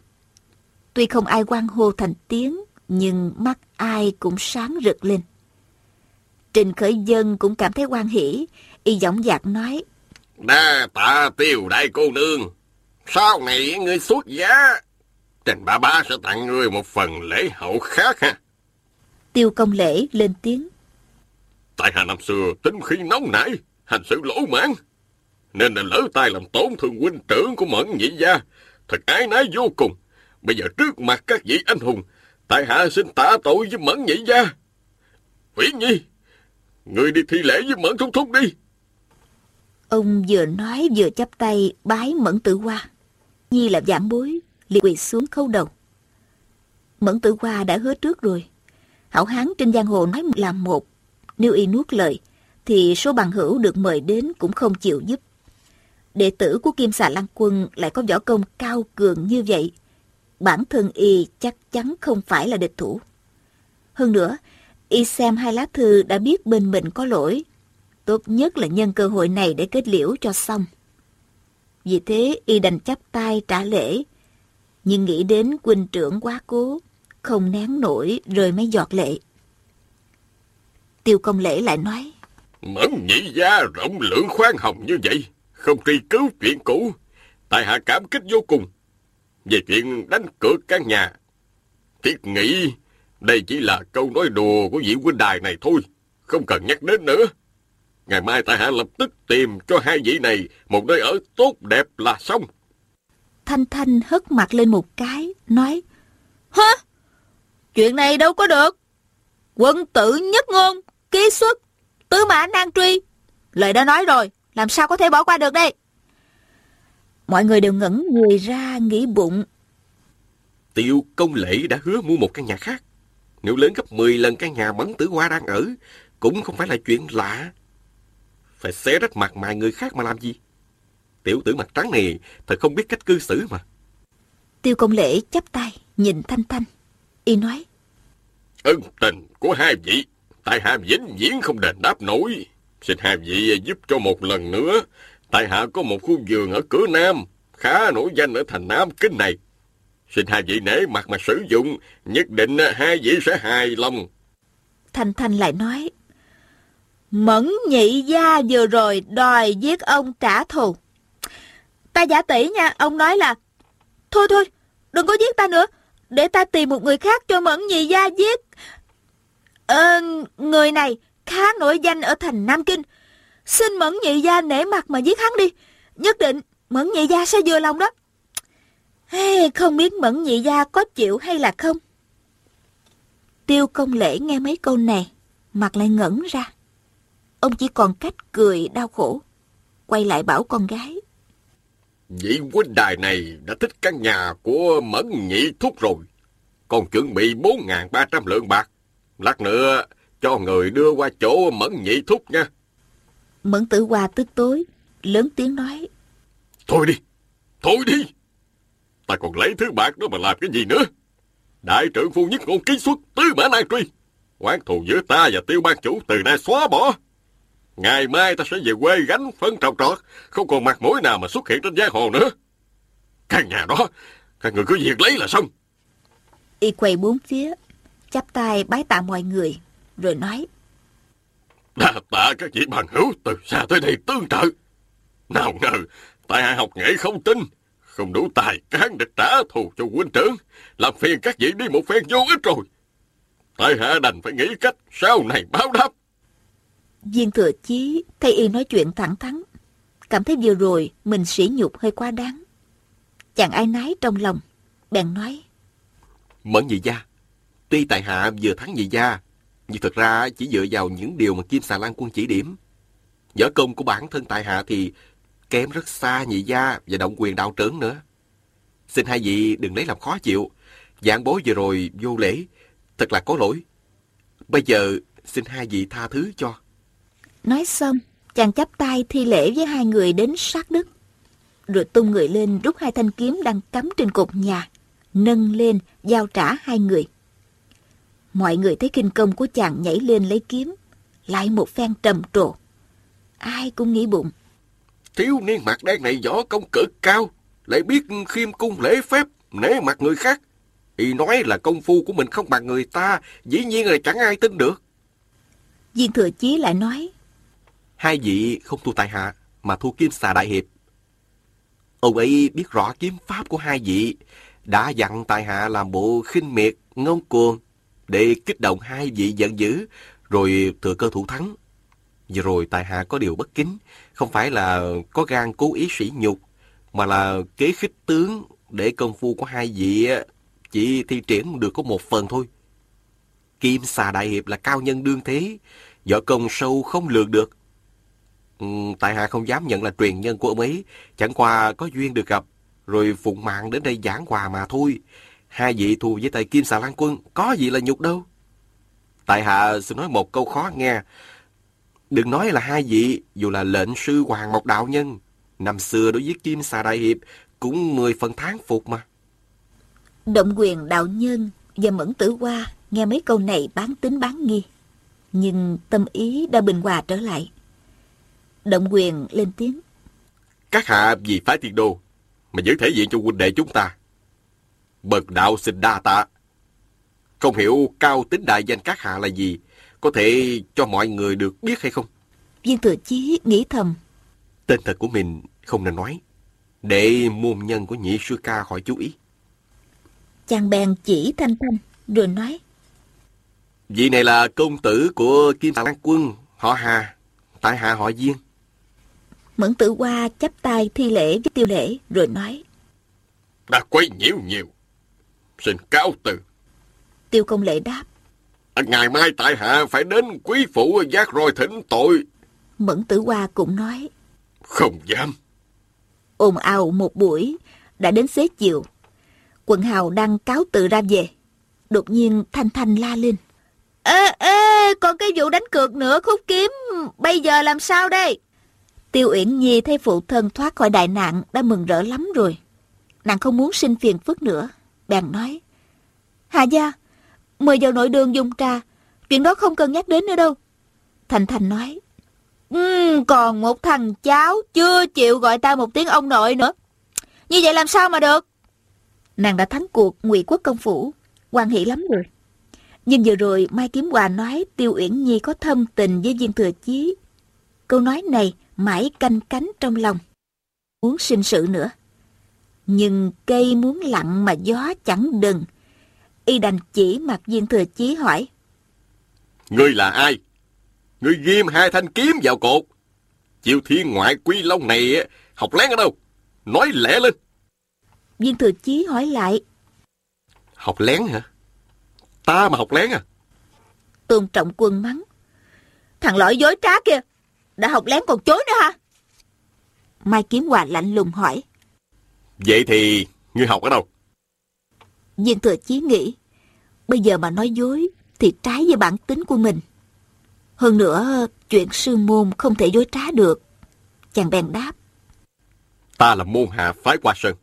Tuy không ai quan hô thành tiếng, nhưng mắt ai cũng sáng rực lên. Trình Khởi Dân cũng cảm thấy quan hỷ, y giọng dạc nói. Đa tạ tiêu đại cô nương. Sau này ngươi xuất giá. Trình ba ba sẽ tặng ngươi một phần lễ hậu khác ha. Tiêu công lễ lên tiếng. Tại hạ năm xưa tính khí nóng nảy, hành sự lỗ mãn. Nên đã lỡ tay làm tổn thương huynh trưởng của mẫn nhị gia. Thật ái nái vô cùng. Bây giờ trước mặt các vị anh hùng, tại hạ xin tạ tội với mẫn nhị gia. Uyển Nhi, người đi thi lễ với mẫn thúc thúc đi. Ông vừa nói vừa chắp tay bái Mẫn Tử Hoa. Nhi là giảng bối, liền quỳ xuống khâu đầu. Mẫn Tử Hoa đã hứa trước rồi. Hảo Hán trên giang hồ nói làm một. Nếu y nuốt lời, thì số bằng hữu được mời đến cũng không chịu giúp. Đệ tử của Kim Xà Lan Quân lại có võ công cao cường như vậy. Bản thân y chắc chắn không phải là địch thủ. Hơn nữa, y xem hai lá thư đã biết bên mình có lỗi Tốt nhất là nhân cơ hội này để kết liễu cho xong. Vì thế y đành chắp tay trả lễ. Nhưng nghĩ đến huynh trưởng quá cố, không nén nổi rơi mấy giọt lệ. Tiêu công lễ lại nói. Mẫn nhị gia rộng lượng khoan hồng như vậy, không tri cứu chuyện cũ. Tại hạ cảm kích vô cùng. Về chuyện đánh cược căn nhà. Thiết nghĩ đây chỉ là câu nói đùa của vị huynh đài này thôi, không cần nhắc đến nữa. Ngày mai tại hạ lập tức tìm cho hai vị này một nơi ở tốt đẹp là xong. Thanh Thanh hất mặt lên một cái, nói Hả? Chuyện này đâu có được. Quân tử nhất ngôn, ký xuất, tứ mã nan truy. Lời đã nói rồi, làm sao có thể bỏ qua được đây? Mọi người đều ngẩn người ra nghĩ bụng. Tiêu công lễ đã hứa mua một căn nhà khác. Nếu lớn gấp 10 lần căn nhà bắn tử hoa đang ở, cũng không phải là chuyện lạ phải xé rách mặt mày người khác mà làm gì? Tiểu tử mặt trắng này thật không biết cách cư xử mà. Tiêu công lễ chắp tay, nhìn Thanh Thanh. Y nói. Ân tình của hai vị, tại hạ vĩnh viễn không đền đáp nổi. Xin hai vị giúp cho một lần nữa. Tại hạ có một khu vườn ở cửa Nam, khá nổi danh ở thành Nam Kinh này. Xin hai vị nể mặt mà sử dụng, nhất định hai vị sẽ hài lòng. Thanh Thanh lại nói. Mẫn nhị gia vừa rồi đòi giết ông trả thù. Ta giả tỷ nha, ông nói là Thôi thôi, đừng có giết ta nữa, để ta tìm một người khác cho Mẫn nhị gia giết. Ờ, người này khá nổi danh ở thành Nam Kinh. Xin Mẫn nhị gia nể mặt mà giết hắn đi. Nhất định Mẫn nhị gia sẽ vừa lòng đó. Hey, không biết Mẫn nhị gia có chịu hay là không? Tiêu công lễ nghe mấy câu này, mặt lại ngẩn ra ông chỉ còn cách cười đau khổ. Quay lại bảo con gái. Vị huynh đài này đã thích căn nhà của Mẫn Nhị Thúc rồi. Còn chuẩn bị 4.300 lượng bạc. Lát nữa cho người đưa qua chỗ Mẫn Nhị Thúc nha. Mẫn tử hoa tức tối, lớn tiếng nói. Thôi đi, thôi đi. Ta còn lấy thứ bạc đó mà làm cái gì nữa. Đại trưởng phu nhất ngôn ký xuất, tứ mã nan truy. Quán thù giữa ta và tiêu ban chủ từ nay xóa bỏ. Ngày mai ta sẽ về quê gánh phân trồng trọt, không còn mặt mũi nào mà xuất hiện trên giang hồ nữa. Căn nhà đó, các người cứ việc lấy là xong. Y quay bốn phía, chắp tay bái tạ mọi người, rồi nói. Đa tạ các vị bằng hữu từ xa tới đây tương trợ. Nào ngờ, tại hạ học nghệ không tin, không đủ tài cán để trả thù cho huynh trưởng, làm phiền các vị đi một phen vô ích rồi. Tại hạ đành phải nghĩ cách sau này báo đáp. Viên thừa chí thấy y nói chuyện thẳng thắn, cảm thấy vừa rồi mình sỉ nhục hơi quá đáng. Chàng ai nái trong lòng, bèn nói. Mẫn nhị gia, tuy tại hạ vừa thắng nhị gia, nhưng thật ra chỉ dựa vào những điều mà Kim Xà Lan quân chỉ điểm. Võ công của bản thân tại hạ thì kém rất xa nhị gia và động quyền đạo trưởng nữa. Xin hai vị đừng lấy làm khó chịu. giảng bố vừa rồi vô lễ, thật là có lỗi. Bây giờ xin hai vị tha thứ cho. Nói xong, chàng chắp tay thi lễ với hai người đến sát đất. Rồi tung người lên rút hai thanh kiếm đang cắm trên cột nhà, nâng lên giao trả hai người. Mọi người thấy kinh công của chàng nhảy lên lấy kiếm, lại một phen trầm trồ. Ai cũng nghĩ bụng. Thiếu niên mặt đen này võ công cực cao, lại biết khiêm cung lễ phép, nể mặt người khác. Y nói là công phu của mình không bằng người ta, dĩ nhiên là chẳng ai tin được. Viên thừa chí lại nói. Hai vị không thua tại hạ, mà thua kim xà đại hiệp. Ông ấy biết rõ kiếm pháp của hai vị, đã dặn tại hạ làm bộ khinh miệt, ngông cuồng, để kích động hai vị giận dữ, rồi thừa cơ thủ thắng. Vừa rồi tại hạ có điều bất kính, không phải là có gan cố ý sỉ nhục, mà là kế khích tướng để công phu của hai vị chỉ thi triển được có một phần thôi. Kim xà đại hiệp là cao nhân đương thế, võ công sâu không lường được. Ừ, tại hạ không dám nhận là truyền nhân của ông ấy, chẳng qua có duyên được gặp, rồi phụng mạng đến đây giảng hòa mà thôi. Hai vị thù với tay Kim xà lan quân, có gì là nhục đâu. Tại hạ xin nói một câu khó nghe, Đừng nói là hai vị, dù là lệnh sư Hoàng Mộc Đạo Nhân, năm xưa đối với Kim Xà Đại Hiệp cũng mười phần tháng phục mà. Động quyền đạo nhân và mẫn tử hoa nghe mấy câu này bán tính bán nghi. Nhưng tâm ý đã bình hòa trở lại. Động quyền lên tiếng. Các hạ vì phái thiên đô mà giữ thể diện cho huynh đệ chúng ta. Bần đạo xin đa tạ. Không hiểu cao tính đại danh các hạ là gì, có thể cho mọi người được biết hay không? Viên thừa chí nghĩ thầm. Tên thật của mình không nên nói, để môn nhân của nhị sư ca hỏi chú ý. Chàng bèn chỉ Thanh Thanh, rồi nói. Vị này là công tử của Kim Tạng Lan Quân, họ Hà, tại hạ họ Viên. Mẫn tử hoa chắp tay thi lễ với tiêu lễ, rồi nói. Đã quấy nhiễu nhiều, xin cáo từ. Tiêu công lễ đáp. À, ngày mai tại hạ phải đến quý phụ giác roi thỉnh tội. Mẫn tử hoa cũng nói. Không dám. ồn ào một buổi, đã đến xế chiều. Quận hào đang cáo tự ra về. Đột nhiên Thanh Thanh la lên. Ê, ê, còn cái vụ đánh cược nữa khúc kiếm, bây giờ làm sao đây? Tiêu Uyển Nhi thấy phụ thân thoát khỏi đại nạn đã mừng rỡ lắm rồi. Nàng không muốn sinh phiền phức nữa. Bèn nói. Hà gia, mời vào nội đường dùng trà. Chuyện đó không cần nhắc đến nữa đâu. Thành Thành nói. Um, còn một thằng cháu chưa chịu gọi ta một tiếng ông nội nữa. Như vậy làm sao mà được? Nàng đã thắng cuộc ngụy quốc công phủ. quan hỷ lắm rồi. Nhưng vừa rồi Mai Kiếm Hòa nói Tiêu Uyển Nhi có thâm tình với viên thừa chí. Câu nói này mãi canh cánh trong lòng. Muốn sinh sự nữa. Nhưng cây muốn lặng mà gió chẳng đừng. Y đành chỉ mặt viên thừa chí hỏi. Ngươi là ai? Ngươi ghim hai thanh kiếm vào cột. Chiêu thiên ngoại quy long này học lén ở đâu? Nói lẹ lên. Viên thừa chí hỏi lại. Học lén hả? Ta mà học lén à? Tôn trọng quân mắng. Thằng lõi dối trá kia, đã học lén còn chối nữa hả? Mai Kiếm Hòa lạnh lùng hỏi. Vậy thì ngươi học ở đâu? Viên Thừa Chí nghĩ, bây giờ mà nói dối thì trái với bản tính của mình. Hơn nữa, chuyện sư môn không thể dối trá được. Chàng bèn đáp. Ta là môn hạ phái Hoa Sơn.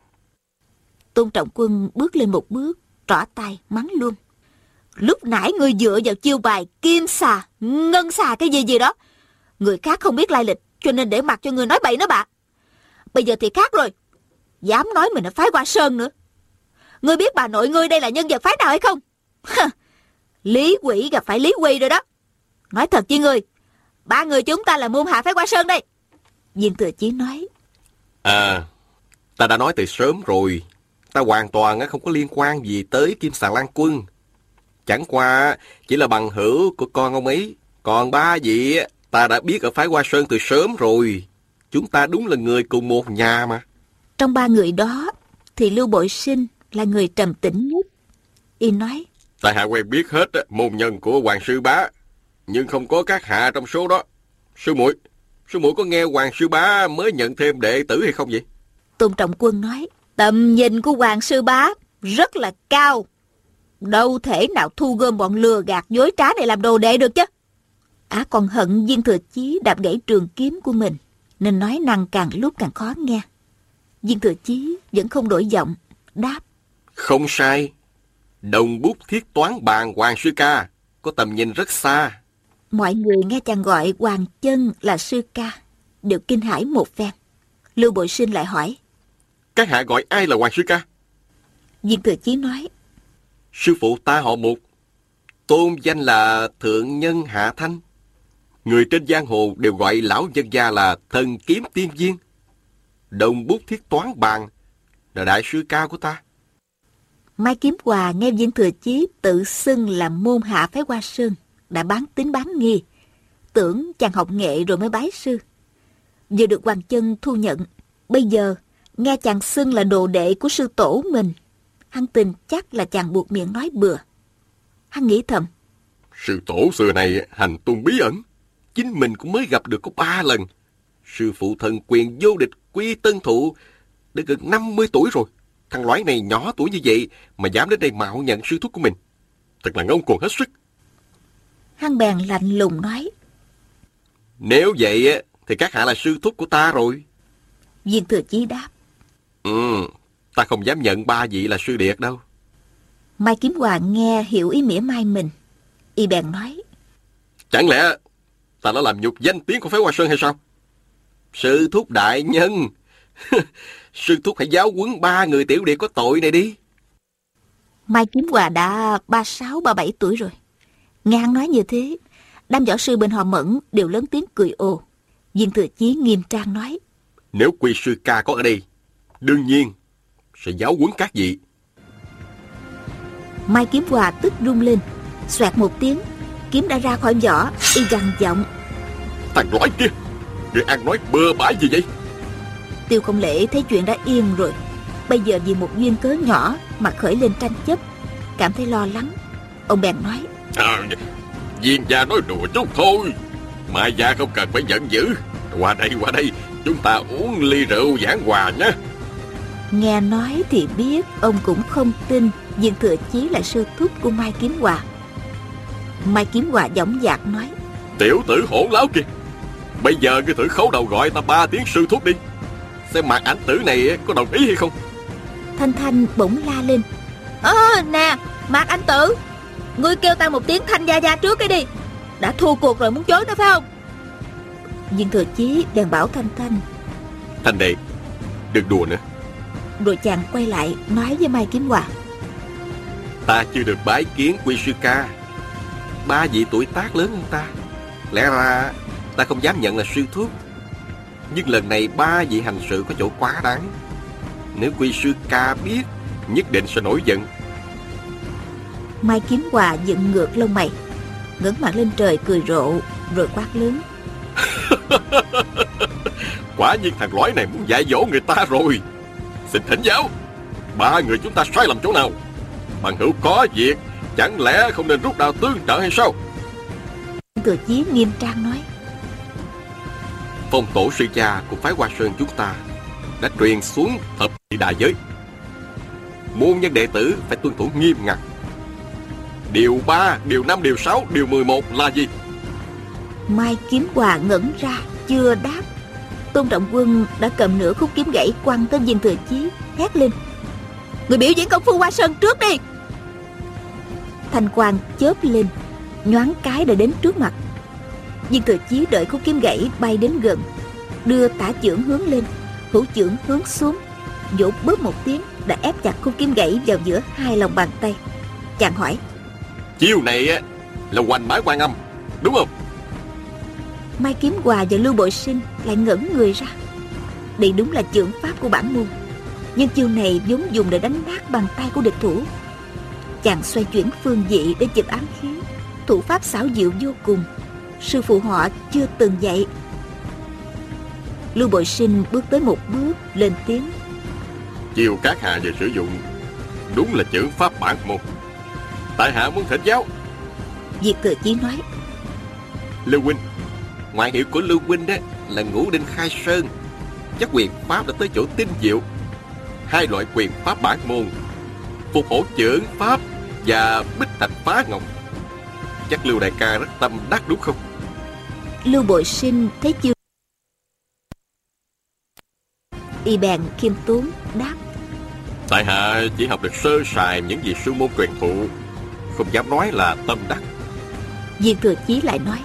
Tôn Trọng Quân bước lên một bước, trỏ tay, mắng luôn. Lúc nãy ngươi dựa vào chiêu bài kim xà, ngân xà cái gì gì đó. Người khác không biết lai lịch, cho nên để mặc cho người nói bậy nó bạ. Bây giờ thì khác rồi. Dám nói mình là phái Hoa Sơn nữa. Ngươi biết bà nội ngươi đây là nhân vật phái nào hay không? Lý quỷ gặp phải Lý quy rồi đó. Nói thật với ngươi, ba người chúng ta là môn hạ phái Hoa Sơn đây. Viên Thừa Chí nói. À, ta đã nói từ sớm rồi. Ta hoàn toàn không có liên quan gì tới Kim Sàng Lan Quân. Chẳng qua chỉ là bằng hữu của con ông ấy. Còn ba vị ta đã biết ở phái Hoa Sơn từ sớm rồi. Chúng ta đúng là người cùng một nhà mà. Trong ba người đó thì Lưu Bội Sinh là người trầm tĩnh nhất. Y nói. Tại hạ quen biết hết môn nhân của Hoàng Sư Bá. Nhưng không có các hạ trong số đó. Sư muội Sư muội có nghe Hoàng Sư Bá mới nhận thêm đệ tử hay không vậy? Tôn Trọng Quân nói. Tầm nhìn của Hoàng Sư Bá rất là cao. Đâu thể nào thu gom bọn lừa gạt dối trá này làm đồ đệ được chứ. Á còn hận viên thừa chí đạp gãy trường kiếm của mình, nên nói năng càng lúc càng khó nghe. Viên thừa chí vẫn không đổi giọng, đáp. Không sai. Đồng bút thiết toán bàn Hoàng Sư Ca có tầm nhìn rất xa. Mọi người nghe chàng gọi Hoàng Chân là sư ca, đều kinh hãi một phen. Lưu Bội Sinh lại hỏi. Các hạ gọi ai là Hoàng Sư Ca? Viên Thừa Chí nói. Sư phụ ta họ Mục, tôn danh là Thượng Nhân Hạ Thanh. Người trên giang hồ đều gọi lão nhân gia là thần kiếm tiên viên. Đồng bút thiết toán bàn là đại sư ca của ta. Mai Kiếm Hòa nghe Viên Thừa Chí tự xưng là môn hạ phái Hoa Sơn, đã bán tính bán nghi. Tưởng chàng học nghệ rồi mới bái sư. Vừa được Hoàng Chân thu nhận, bây giờ nghe chàng xưng là đồ đệ của sư tổ mình. Hắn tin chắc là chàng buộc miệng nói bừa. Hắn nghĩ thầm. Sư tổ xưa này hành tung bí ẩn. Chính mình cũng mới gặp được có ba lần. Sư phụ thần quyền vô địch quy tân thụ đã gần 50 tuổi rồi. Thằng lõi này nhỏ tuổi như vậy mà dám đến đây mạo nhận sư thúc của mình. Thật là ngông cuồng hết sức. Hắn bèn lạnh lùng nói. Nếu vậy thì các hạ là sư thúc của ta rồi. Viên thừa chí đáp. Ừ, ta không dám nhận ba vị là sư điệt đâu. Mai Kiếm Hoàng nghe hiểu ý mỉa mai mình. Y bèn nói. Chẳng lẽ ta đã làm nhục danh tiếng của phái Hoa Sơn hay sao? Sư thúc đại nhân. sư thúc hãy giáo huấn ba người tiểu điệt có tội này đi. Mai Kiếm Hòa đã ba sáu ba bảy tuổi rồi. Nghe hắn nói như thế, đám võ sư bên họ mẫn đều lớn tiếng cười ồ. Viên thừa chí nghiêm trang nói. Nếu quy sư ca có ở đây, đương nhiên sẽ giáo huấn các vị. Mai Kiếm Hòa tức rung lên, xoẹt một tiếng, kiếm đã ra khỏi vỏ, y gằn giọng. Thằng lõi kia, người ăn nói bừa bãi gì vậy? Tiêu không lễ thấy chuyện đã yên rồi, bây giờ vì một duyên cớ nhỏ mà khởi lên tranh chấp, cảm thấy lo lắng. Ông bèn nói. À, viên gia nói đùa chút thôi, Mai gia không cần phải giận dữ. Qua đây, qua đây, chúng ta uống ly rượu giảng hòa nhé. Nghe nói thì biết ông cũng không tin Viên Thừa Chí là sư thúc của Mai Kiếm Hòa. Mai Kiếm Hòa dõng dạc nói. Tiểu tử hỗn láo kìa Bây giờ ngươi thử khấu đầu gọi ta ba tiếng sư thúc đi. Xem mặt ảnh tử này có đồng ý hay không? Thanh Thanh bỗng la lên. Ơ nè Mạc Anh Tử Ngươi kêu ta một tiếng Thanh Gia Gia trước cái đi. Đã thua cuộc rồi muốn chối nữa phải không? Viên Thừa Chí bèn bảo Thanh Thanh. Thanh đệ Đừng đùa nữa. Rồi chàng quay lại nói với Mai Kiếm Hòa. Ta chưa được bái kiến quy sư ca Ba vị tuổi tác lớn hơn ta. Lẽ ra ta không dám nhận là sư thúc Nhưng lần này ba vị hành sự có chỗ quá đáng. Nếu quy sư ca biết Nhất định sẽ nổi giận. Mai Kiếm Hòa dựng ngược lông mày ngẩng mặt lên trời cười rộ Rồi quát lớn. Quả nhiên thằng lõi này muốn dạy dỗ người ta rồi. Xin thỉnh giáo Ba người chúng ta sai lầm chỗ nào? Bằng hữu có việc Chẳng lẽ không nên rút đao tương trợ hay sao Thừa Chí nghiêm trang nói Phong tổ sư cha của phái Hoa Sơn chúng ta đã truyền xuống thập thị đại giới. Môn nhân đệ tử phải tuân thủ nghiêm ngặt. Điều 3, điều 5, điều 6, điều 11 là gì? Mai kiếm hòa ngẩn ra chưa đáp Tôn Trọng Quân đã cầm nửa khúc kiếm gãy quăng tới viên thừa chí Hét lên Người biểu diễn công phu hoa sơn trước đi Thanh quang chớp lên Nhoáng cái đã đến trước mặt. Viên thừa chí đợi khúc kiếm gãy bay đến gần Đưa tả chưởng hướng lên Hữu chưởng hướng xuống Vỗ bớt một tiếng đã ép chặt khúc kiếm gãy vào giữa hai lòng bàn tay. Chàng hỏi Chiêu này á là hoành bái quan âm Đúng không? Mai Kiếm Hòa và Lưu Bội Sinh lại ngẩn người ra. Đây đúng là trưởng pháp của bản môn Nhưng chiêu này vốn dùng để đánh nát bàn tay của địch thủ Chàng xoay chuyển phương vị để chụp ám khí. Thủ pháp xảo diệu vô cùng. Sư phụ họ chưa từng dạy. Lưu Bội Sinh bước tới một bước lên tiếng. Chiêu các hạ về sử dụng. Đúng là chữ pháp bản môn Tại hạ muốn thỉnh giáo. Diệp Thừa Chí nói. Lưu Huynh Ngoại hiệu của Lưu Huynh đó là ngũ đinh khai sơn. Chắc quyền pháp đã tới chỗ tinh diệu. Hai loại quyền pháp bản môn. Phục hổ trưởng pháp Và bích thạch phá ngọc. Chắc Lưu Đại ca rất tâm đắc đúng không? Lưu Bội Sinh thấy chiêu Y bèn khiêm tốn đáp. Tại hạ chỉ học được sơ sài những gì sư môn truyền thụ. Không dám nói là tâm đắc. Viên Thừa Chí lại nói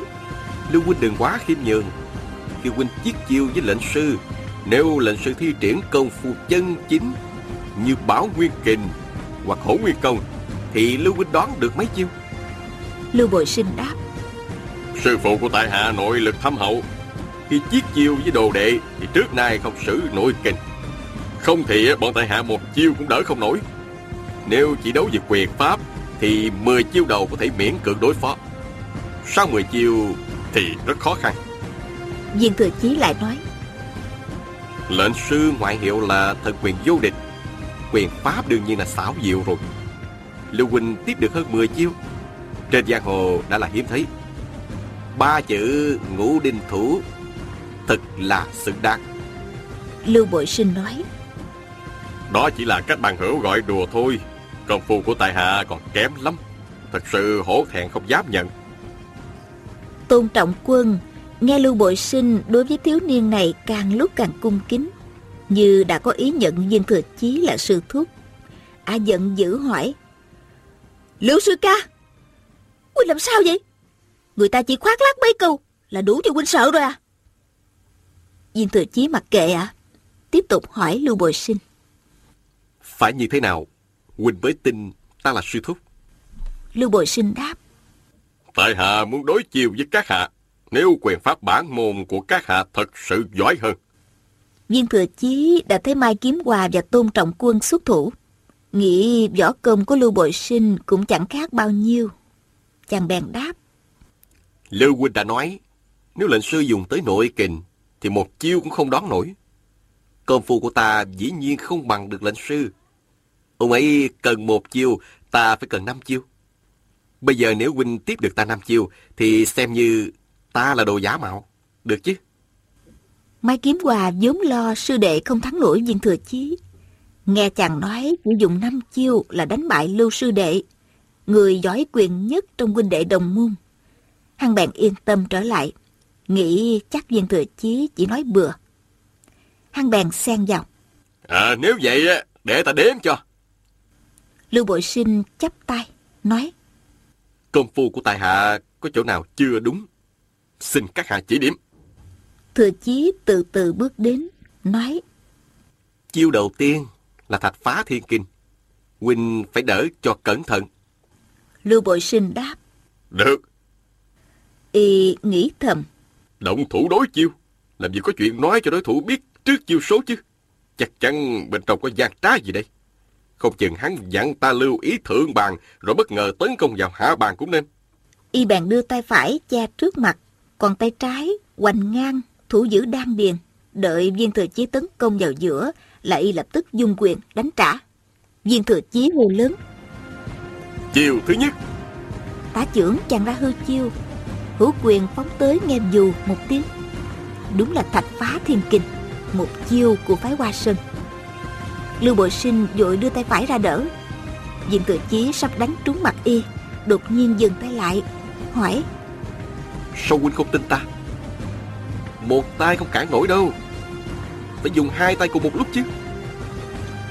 Lưu huynh đừng quá khiêm nhường. Khi huynh chiết chiêu với lệnh sư Nếu lệnh sư thi triển công phu chân chính Như bảo nguyên kình Hoặc hổ nguyên công Thì Lưu huynh đoán được mấy chiêu? Lưu Bội Sinh đáp. Sư phụ của tại hạ nội lực thâm hậu. Khi chiết chiêu với đồ đệ Thì trước nay không xử nội kình. Không thì bọn tại hạ một chiêu cũng đỡ không nổi. Nếu chỉ đấu về quyền pháp Thì 10 chiêu đầu có thể miễn cưỡng đối phó. Sau 10 chiêu thì rất khó khăn. Viên Thừa Chí lại nói. Lệnh sư ngoại hiệu là thần quyền vô địch. Quyền pháp đương nhiên là xảo diệu rồi Lưu Huynh tiếp được hơn 10 chiêu. Trên giang hồ đã là hiếm thấy. Ba chữ ngũ đinh thủ Thật là xứng đáng. Lưu Bội Sinh nói Đó chỉ là các bạn hữu gọi đùa thôi. Công phu của tại hạ còn kém lắm. Thật sự hổ thẹn không dám nhận. Tôn Trọng Quân nghe Lưu Bội Sinh đối với thiếu niên này càng lúc càng cung kính, như đã có ý nhận viên thừa chí là sư thúc. A giận dữ hỏi, Lưu sư ca, huynh làm sao vậy? Người ta chỉ khoác lác mấy câu là đủ cho huynh sợ rồi à? Viên thừa chí mặc kệ à? Tiếp tục hỏi Lưu Bội Sinh. Phải như thế nào Huynh mới tin ta là sư thúc Lưu Bội Sinh đáp. Tại hạ muốn đối chiêu với các hạ Nếu quyền pháp bản môn của các hạ thật sự giỏi hơn Viên Thừa Chí đã thấy Mai Kiếm Hòa và Tôn Trọng Quân xuất thủ. Nghĩ võ công của Lưu Bội Sinh cũng chẳng khác bao nhiêu. Chàng bèn đáp. Lưu Huynh đã nói Nếu lệnh sư dùng tới nội kình Thì một chiêu cũng không đón nổi Công phu của ta dĩ nhiên không bằng được lệnh sư Ông ấy cần một chiêu Ta phải cần năm chiêu Bây giờ nếu huynh tiếp được ta năm chiêu Thì xem như ta là đồ giả mạo Được chứ Mai Kiếm Hòa vốn lo sư đệ không thắng nổi viên thừa chí. Nghe chàng nói chỉ dùng năm chiêu là đánh bại lưu sư đệ, người giỏi quyền nhất trong huynh đệ đồng môn. Hắn bèn yên tâm trở lại, nghĩ chắc viên thừa chí chỉ nói bừa. Hắn bèn xen vào. À nếu vậy á để ta đếm cho Lưu Bội Sinh chắp tay, nói. Công phu của tài hạ có chỗ nào chưa đúng Xin các hạ chỉ điểm Thừa chí từ từ bước đến, nói. Chiêu đầu tiên là thạch phá thiên kinh Huynh phải đỡ cho cẩn thận Lưu Bội Sinh đáp. Được Y nghĩ thầm. Động thủ đối chiêu Làm gì có chuyện nói cho đối thủ biết trước chiêu số chứ Chắc chắn bên trong có gian trá gì đây Không chừng hắn dặn ta lưu ý thượng bàn Rồi bất ngờ tấn công vào hạ bàn cũng nên Y bèn đưa tay phải che trước mặt, còn tay trái hoành ngang, thủ giữ đan điền. Đợi viên thừa chí tấn công vào giữa, Y lập tức dung quyền đánh trả. Viên thừa chí hô lớn, Chiêu thứ nhất. Tá trưởng chàng ra hư chiêu. Hữu quyền phóng tới nghe dù một tiếng. đúng là thạch phá thiên kinh một chiêu của phái hoa sơn. Lưu bội sinh vội đưa tay phải ra đỡ. Diện tự chí sắp đánh trúng mặt y đột nhiên dừng tay lại hỏi. Sao huynh không tin ta? Một tay không cản nổi đâu phải dùng hai tay cùng một lúc chứ.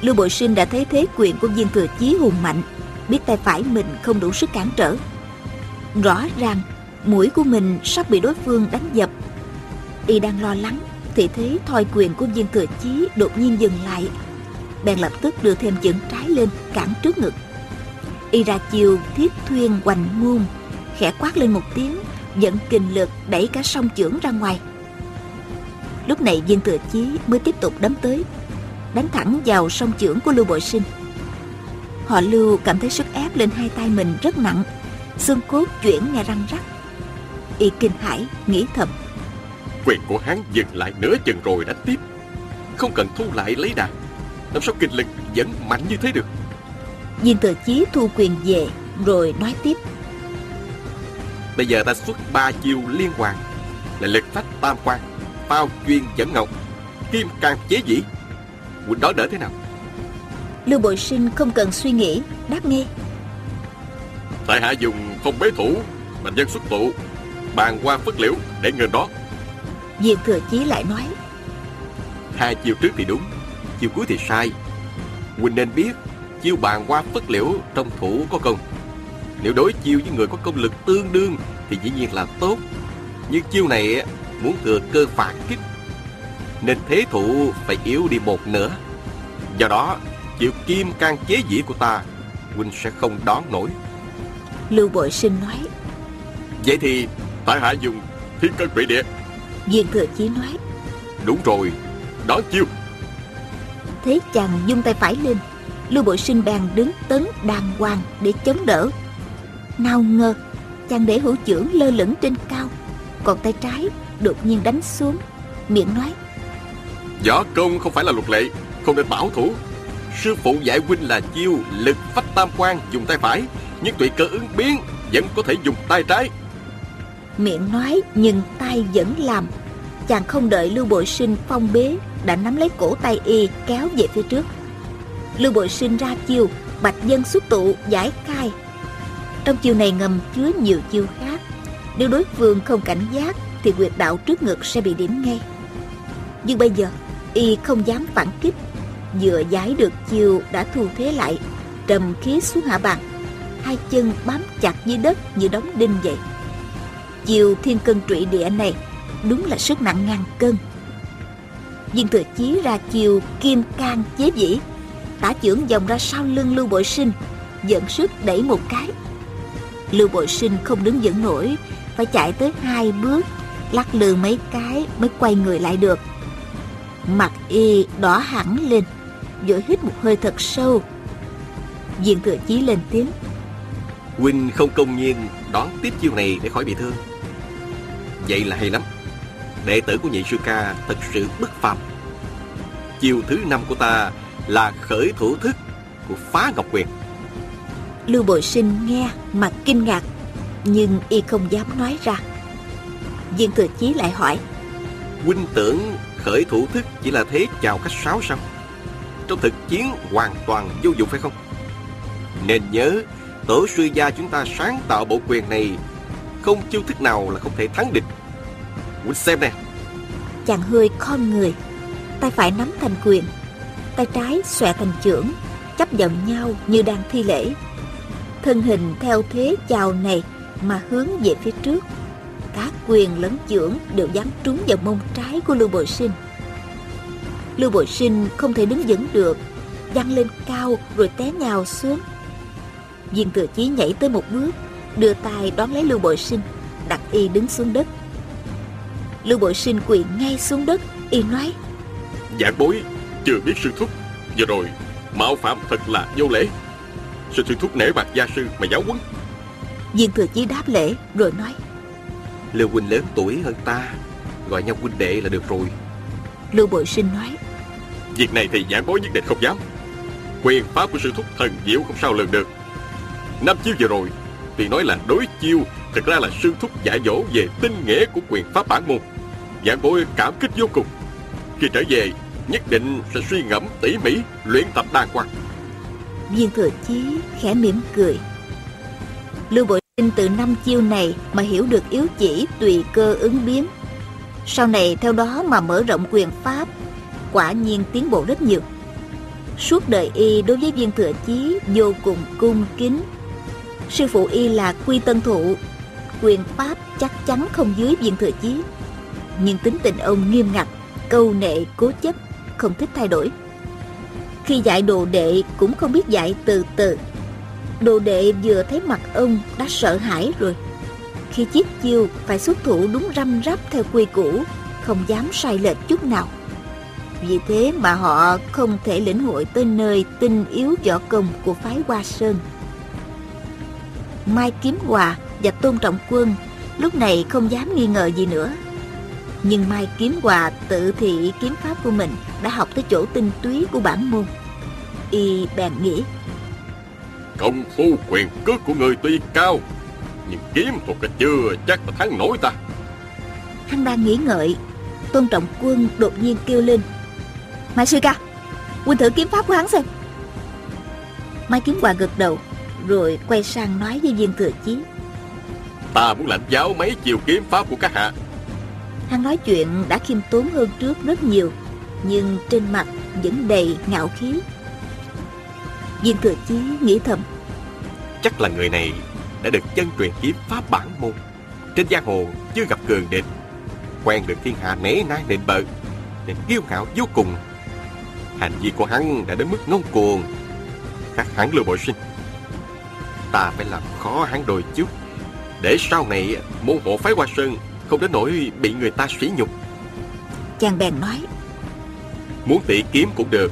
Lưu bội sinh đã thấy thế quyền của viên thừa chí hùng mạnh, biết tay phải mình không đủ sức cản trở. Rõ ràng, mũi của mình sắp bị đối phương đánh dập. Y đang lo lắng, thì thấy thoi quyền của viên thừa chí đột nhiên dừng lại. Bèn lập tức đưa thêm chưởng trái lên, cản trước ngực. Y ra chiều thiết thuyên hoành muôn khẽ quát lên một tiếng, dẫn kình lực đẩy cả song chưởng ra ngoài lúc này viên thừa chí mới tiếp tục đấm tới đánh thẳng vào song chưởng của lưu bội sinh. Họ lưu cảm thấy sức ép lên hai tay mình rất nặng xương cốt chuyển nghe răng rắc. Y kinh hãi nghĩ thầm. Quyền của hắn dừng lại nửa chừng rồi đánh tiếp. Không cần thu lại lấy đà làm sao kinh lực vẫn mạnh như thế được. Viên thừa chí thu quyền về rồi nói tiếp. Bây giờ ta xuất ba chiêu liên hoàn là lực phách tam quan bao chuyên dẫn ngọc. Kim can chế dĩ. Huynh đó đỡ thế nào? Lưu bội sinh không cần suy nghĩ đáp nghe tại hạ dùng phong bế thủ mạnh dân xuất tụ bàn qua phất liễu để ngờ đó. Viên thừa chí lại nói. Hai chiêu trước thì đúng chiêu cuối thì sai. Huynh nên biết chiêu bàn qua phất liễu trong thủ có công. Nếu đối chiêu với người có công lực tương đương thì dĩ nhiên là tốt. Nhưng chiêu này muốn thừa cơ phản kích. Nên thế thủ phải yếu đi một nửa. Do đó chiêu kim can chế dĩ của ta huynh sẽ không đón nổi. Lưu bội sinh nói vậy thì tại hạ dùng thiên cân quỷ địa. Viên thừa chí nói đúng rồi đón chiêu. Thế chàng dung tay phải lên lưu bội sinh bèn đứng tấn đàng hoàng để chống đỡ. Nào ngờ chàng để hữu trưởng lơ lửng trên cao còn tay trái đột nhiên đánh xuống miệng nói. Võ công không phải là luật lệ không nên bảo thủ. Sư phụ dạy huynh là chiêu lực phách tam quan dùng tay phải nhưng tùy cơ ứng biến vẫn có thể dùng tay trái. Miệng nói nhưng tay vẫn làm. Chàng không đợi lưu bội sinh phong bế đã nắm lấy cổ tay y kéo về phía trước. Lưu bội sinh ra chiêu bạch dân xuất tụ giải khai. Trong chiêu này ngầm chứa nhiều chiêu khác. Nếu đối phương không cảnh giác thì quyệt đạo trước ngực sẽ bị điểm ngay. Nhưng bây giờ, y không dám phản kích, vừa giải được chiêu đã thu thế lại, trầm khí xuống hạ bàn hai chân bám chặt dưới đất như đóng đinh vậy. Chiêu thiên cân trụy địa này đúng là sức nặng ngàn cân. Viên thừa chí ra chiều kim can chế dĩ tả trưởng vòng ra sau lưng lưu bội sinh dẫn sức đẩy một cái. Lưu bội sinh không đứng vững nổi, phải chạy tới hai bước lắc lư mấy cái mới quay người lại được. Mặt y đỏ hẳn lên vội hít một hơi thật sâu. Viên thừa chí lên tiếng. Huynh không công nhiên đón tiếp chiêu này để khỏi bị thương. Vậy là hay lắm. Đệ tử của nhị sư ca thật sự bất phàm. Chiêu thứ năm của ta là khởi thủ thức của phá ngọc quyền. Lưu bội sinh nghe mặt kinh ngạc nhưng y không dám nói ra viên thừa chí lại hỏi. Huynh tưởng khởi thủ thức chỉ là thế chào cách sáo sao? Trong thực chiến hoàn toàn vô dụng phải không? Nên nhớ tổ sư gia chúng ta sáng tạo bộ quyền này không chiêu thức nào là không thể thắng địch. Huynh xem nè. Chàng hơi khom người. Tay phải nắm thành quyền tay trái xòe thành chưởng chấp vào nhau như đang thi lễ. Thân hình theo thế chào này mà hướng về phía trước cả quyền lẫn chưởng đều dám trúng vào mông trái của lưu bội sinh. Lưu bội sinh không thể đứng vững được văng lên cao rồi té nhào xuống. Viên thừa chí nhảy tới một bước đưa tay đón lấy lưu bội sinh đặt y đứng xuống đất. Lưu bội sinh quỳ ngay xuống đất y nói Giảng bối chưa biết sư thúc. Vừa rồi mạo phạm thật là vô lễ. Sư sư thúc nể mặt gia sư mà giáo huấn. Viên thừa chí đáp lễ rồi nói Lưu huynh lớn tuổi hơn ta Gọi nhau huynh đệ là được rồi lưu bội sinh nói Việc này thì giảng bối nhất định không dám Quyền pháp của sư thúc thần diệu không sao lường được Năm chiêu vừa rồi Thì nói là đối chiêu Thật ra là sư thúc dạy dỗ về tinh nghĩa của quyền pháp bản môn Giảng bối cảm kích vô cùng. Khi trở về, nhất định sẽ suy ngẫm tỉ mỉ, luyện tập đàng hoàng. Viên thừa chí khẽ mỉm cười. Lưu Bội Tin từ năm chiêu này mà hiểu được yếu chỉ tùy cơ ứng biến. Sau này theo đó mà mở rộng quyền pháp, quả nhiên tiến bộ rất nhiều. Suốt đời y đối với viên thừa chí vô cùng cung kính. Sư phụ y là quy tân thụ, quyền pháp chắc chắn không dưới viên thừa chí. Nhưng tính tình ông nghiêm ngặt, câu nệ cố chấp, không thích thay đổi. Khi dạy đồ đệ cũng không biết dạy từ từ. Đồ đệ vừa thấy mặt ông đã sợ hãi rồi. Khi chiếc chiêu phải xuất thủ đúng răm rắp theo quy củ, không dám sai lệch chút nào. Vì thế mà họ không thể lĩnh hội tới nơi tinh yếu võ công của phái Hoa Sơn. Mai Kiếm Hòa và Tôn Trọng Quân lúc này không dám nghi ngờ gì nữa. Nhưng Mai Kiếm Hòa tự thị kiếm pháp của mình đã học tới chỗ tinh túy của bản môn. Y bèn nghĩ, Công phu quyền cước của người tuy cao, nhưng kiếm thuật cái chưa chắc là thắng nổi ta. hắn đang nghĩ ngợi, Tôn Trọng Quân đột nhiên kêu lên, Mai sư ca, huynh thử kiếm pháp của hắn xem. Mai Kiếm Hòa gật đầu, rồi quay sang nói với viên thừa chí. Ta muốn lãnh giáo mấy chiều kiếm pháp của các hạ. Hắn nói chuyện đã khiêm tốn hơn trước rất nhiều, nhưng trên mặt vẫn đầy ngạo khí. Viên thừa chí nghĩ thầm, Chắc là người này đã được chân truyền kiếm pháp bản môn. Trên giang hồ chưa gặp cường địch, quen được thiên hạ nể nai nịnh bợ, nên kiêu ngạo vô cùng. Hành vi của hắn đã đến mức ngông cuồng, khác hẳn lưu bội sinh. Ta phải làm khó hắn đôi chút, để sau này môn hộ phái Hoa Sơn không đến nỗi bị người ta sỉ nhục. chàng bèn nói, Muốn tỉ kiếm cũng được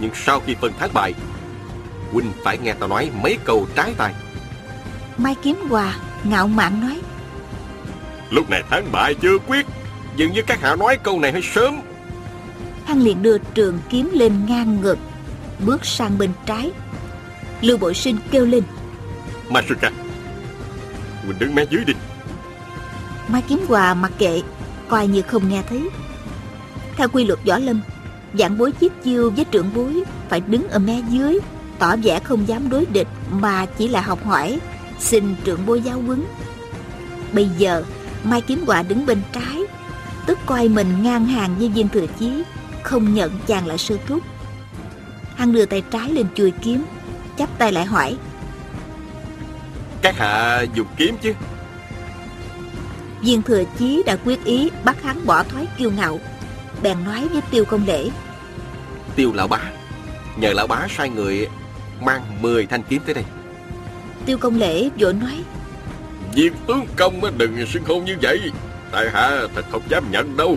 Nhưng sau khi phân thắng bại Huynh phải nghe tao nói mấy câu trái tai. Mai Kiếm Hòa ngạo mạn nói, Lúc này thắng bại chưa quyết Dường như các hạ nói câu này hơi sớm. Hắn liền đưa trường kiếm lên ngang ngực, bước sang bên trái. Lưu Bội Sinh kêu lên, Masuka Huynh đứng mé dưới đi. Mai Kiếm Hòa mặc kệ, coi như không nghe thấy. Theo quy luật võ lâm, dạng bối chiếc chiêu với trưởng bối phải đứng ở mé dưới, tỏ vẻ không dám đối địch mà chỉ là học hỏi, xin trưởng bối giáo huấn. Bây giờ, Mai Kiếm Hòa đứng bên trái, tức coi mình ngang hàng với viên thừa chí, không nhận chàng là sư thúc. Hắn đưa tay trái lên chùi kiếm, chắp tay lại hỏi, Các hạ dùng kiếm chứ viên thừa chí đã quyết ý bắt hắn bỏ thói kiêu ngạo, bèn nói với tiêu công lễ. Tiêu lão bá Nhờ lão bá sai người Mang 10 thanh kiếm tới đây. Tiêu công lễ vội nói Viên tướng công đừng xưng hô như vậy. Tại hạ thật không dám nhận đâu.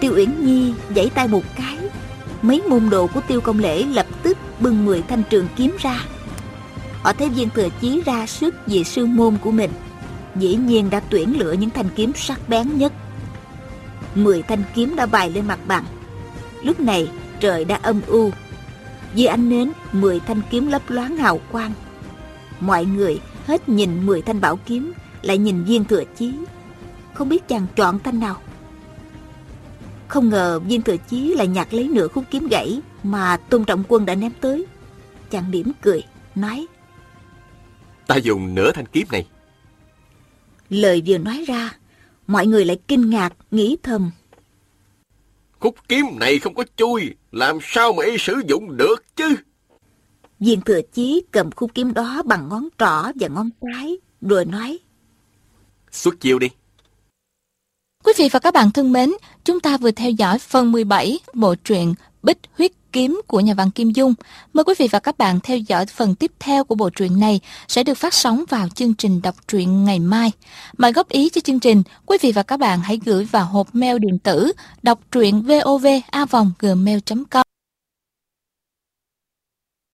Tiêu Uyển Nhi giãy tay một cái Mấy môn đồ của Tiêu Công Lễ lập tức bưng 10 thanh trường kiếm ra. Họ thấy viên thừa chí ra sức vì sư môn của mình Dĩ nhiên đã tuyển lựa những thanh kiếm sắc bén nhất. 10 thanh kiếm đã bày lên mặt bằng. Lúc này trời đã âm u Dưới ánh nến 10 thanh kiếm lấp loáng hào quang Mọi người hết nhìn 10 thanh bảo kiếm Lại nhìn viên thừa chí Không biết chàng chọn thanh nào không ngờ viên thừa chí lại nhặt lấy nửa khúc kiếm gãy mà Tôn Trọng Quân đã ném tới. Chàng mỉm cười, nói. Ta dùng nửa thanh kiếm này Lời vừa nói ra, mọi người lại kinh ngạc, nghĩ thầm. Khúc kiếm này không có chui Làm sao mà y sử dụng được chứ Viên thừa chí cầm khúc kiếm đó bằng ngón trỏ và ngón cái, rồi nói. Xuất chiêu đi Quý vị và các bạn thân mến, chúng ta vừa theo dõi phần 17 bộ truyện Bích Huyết Kiếm của nhà văn Kim Dung. Mời quý vị và các bạn theo dõi phần tiếp theo của bộ truyện này sẽ được phát sóng vào chương trình đọc truyện ngày mai. Mời góp ý cho chương trình, quý vị và các bạn hãy gửi vào hộp mail điện tử đọc truyện vovavonggmail.com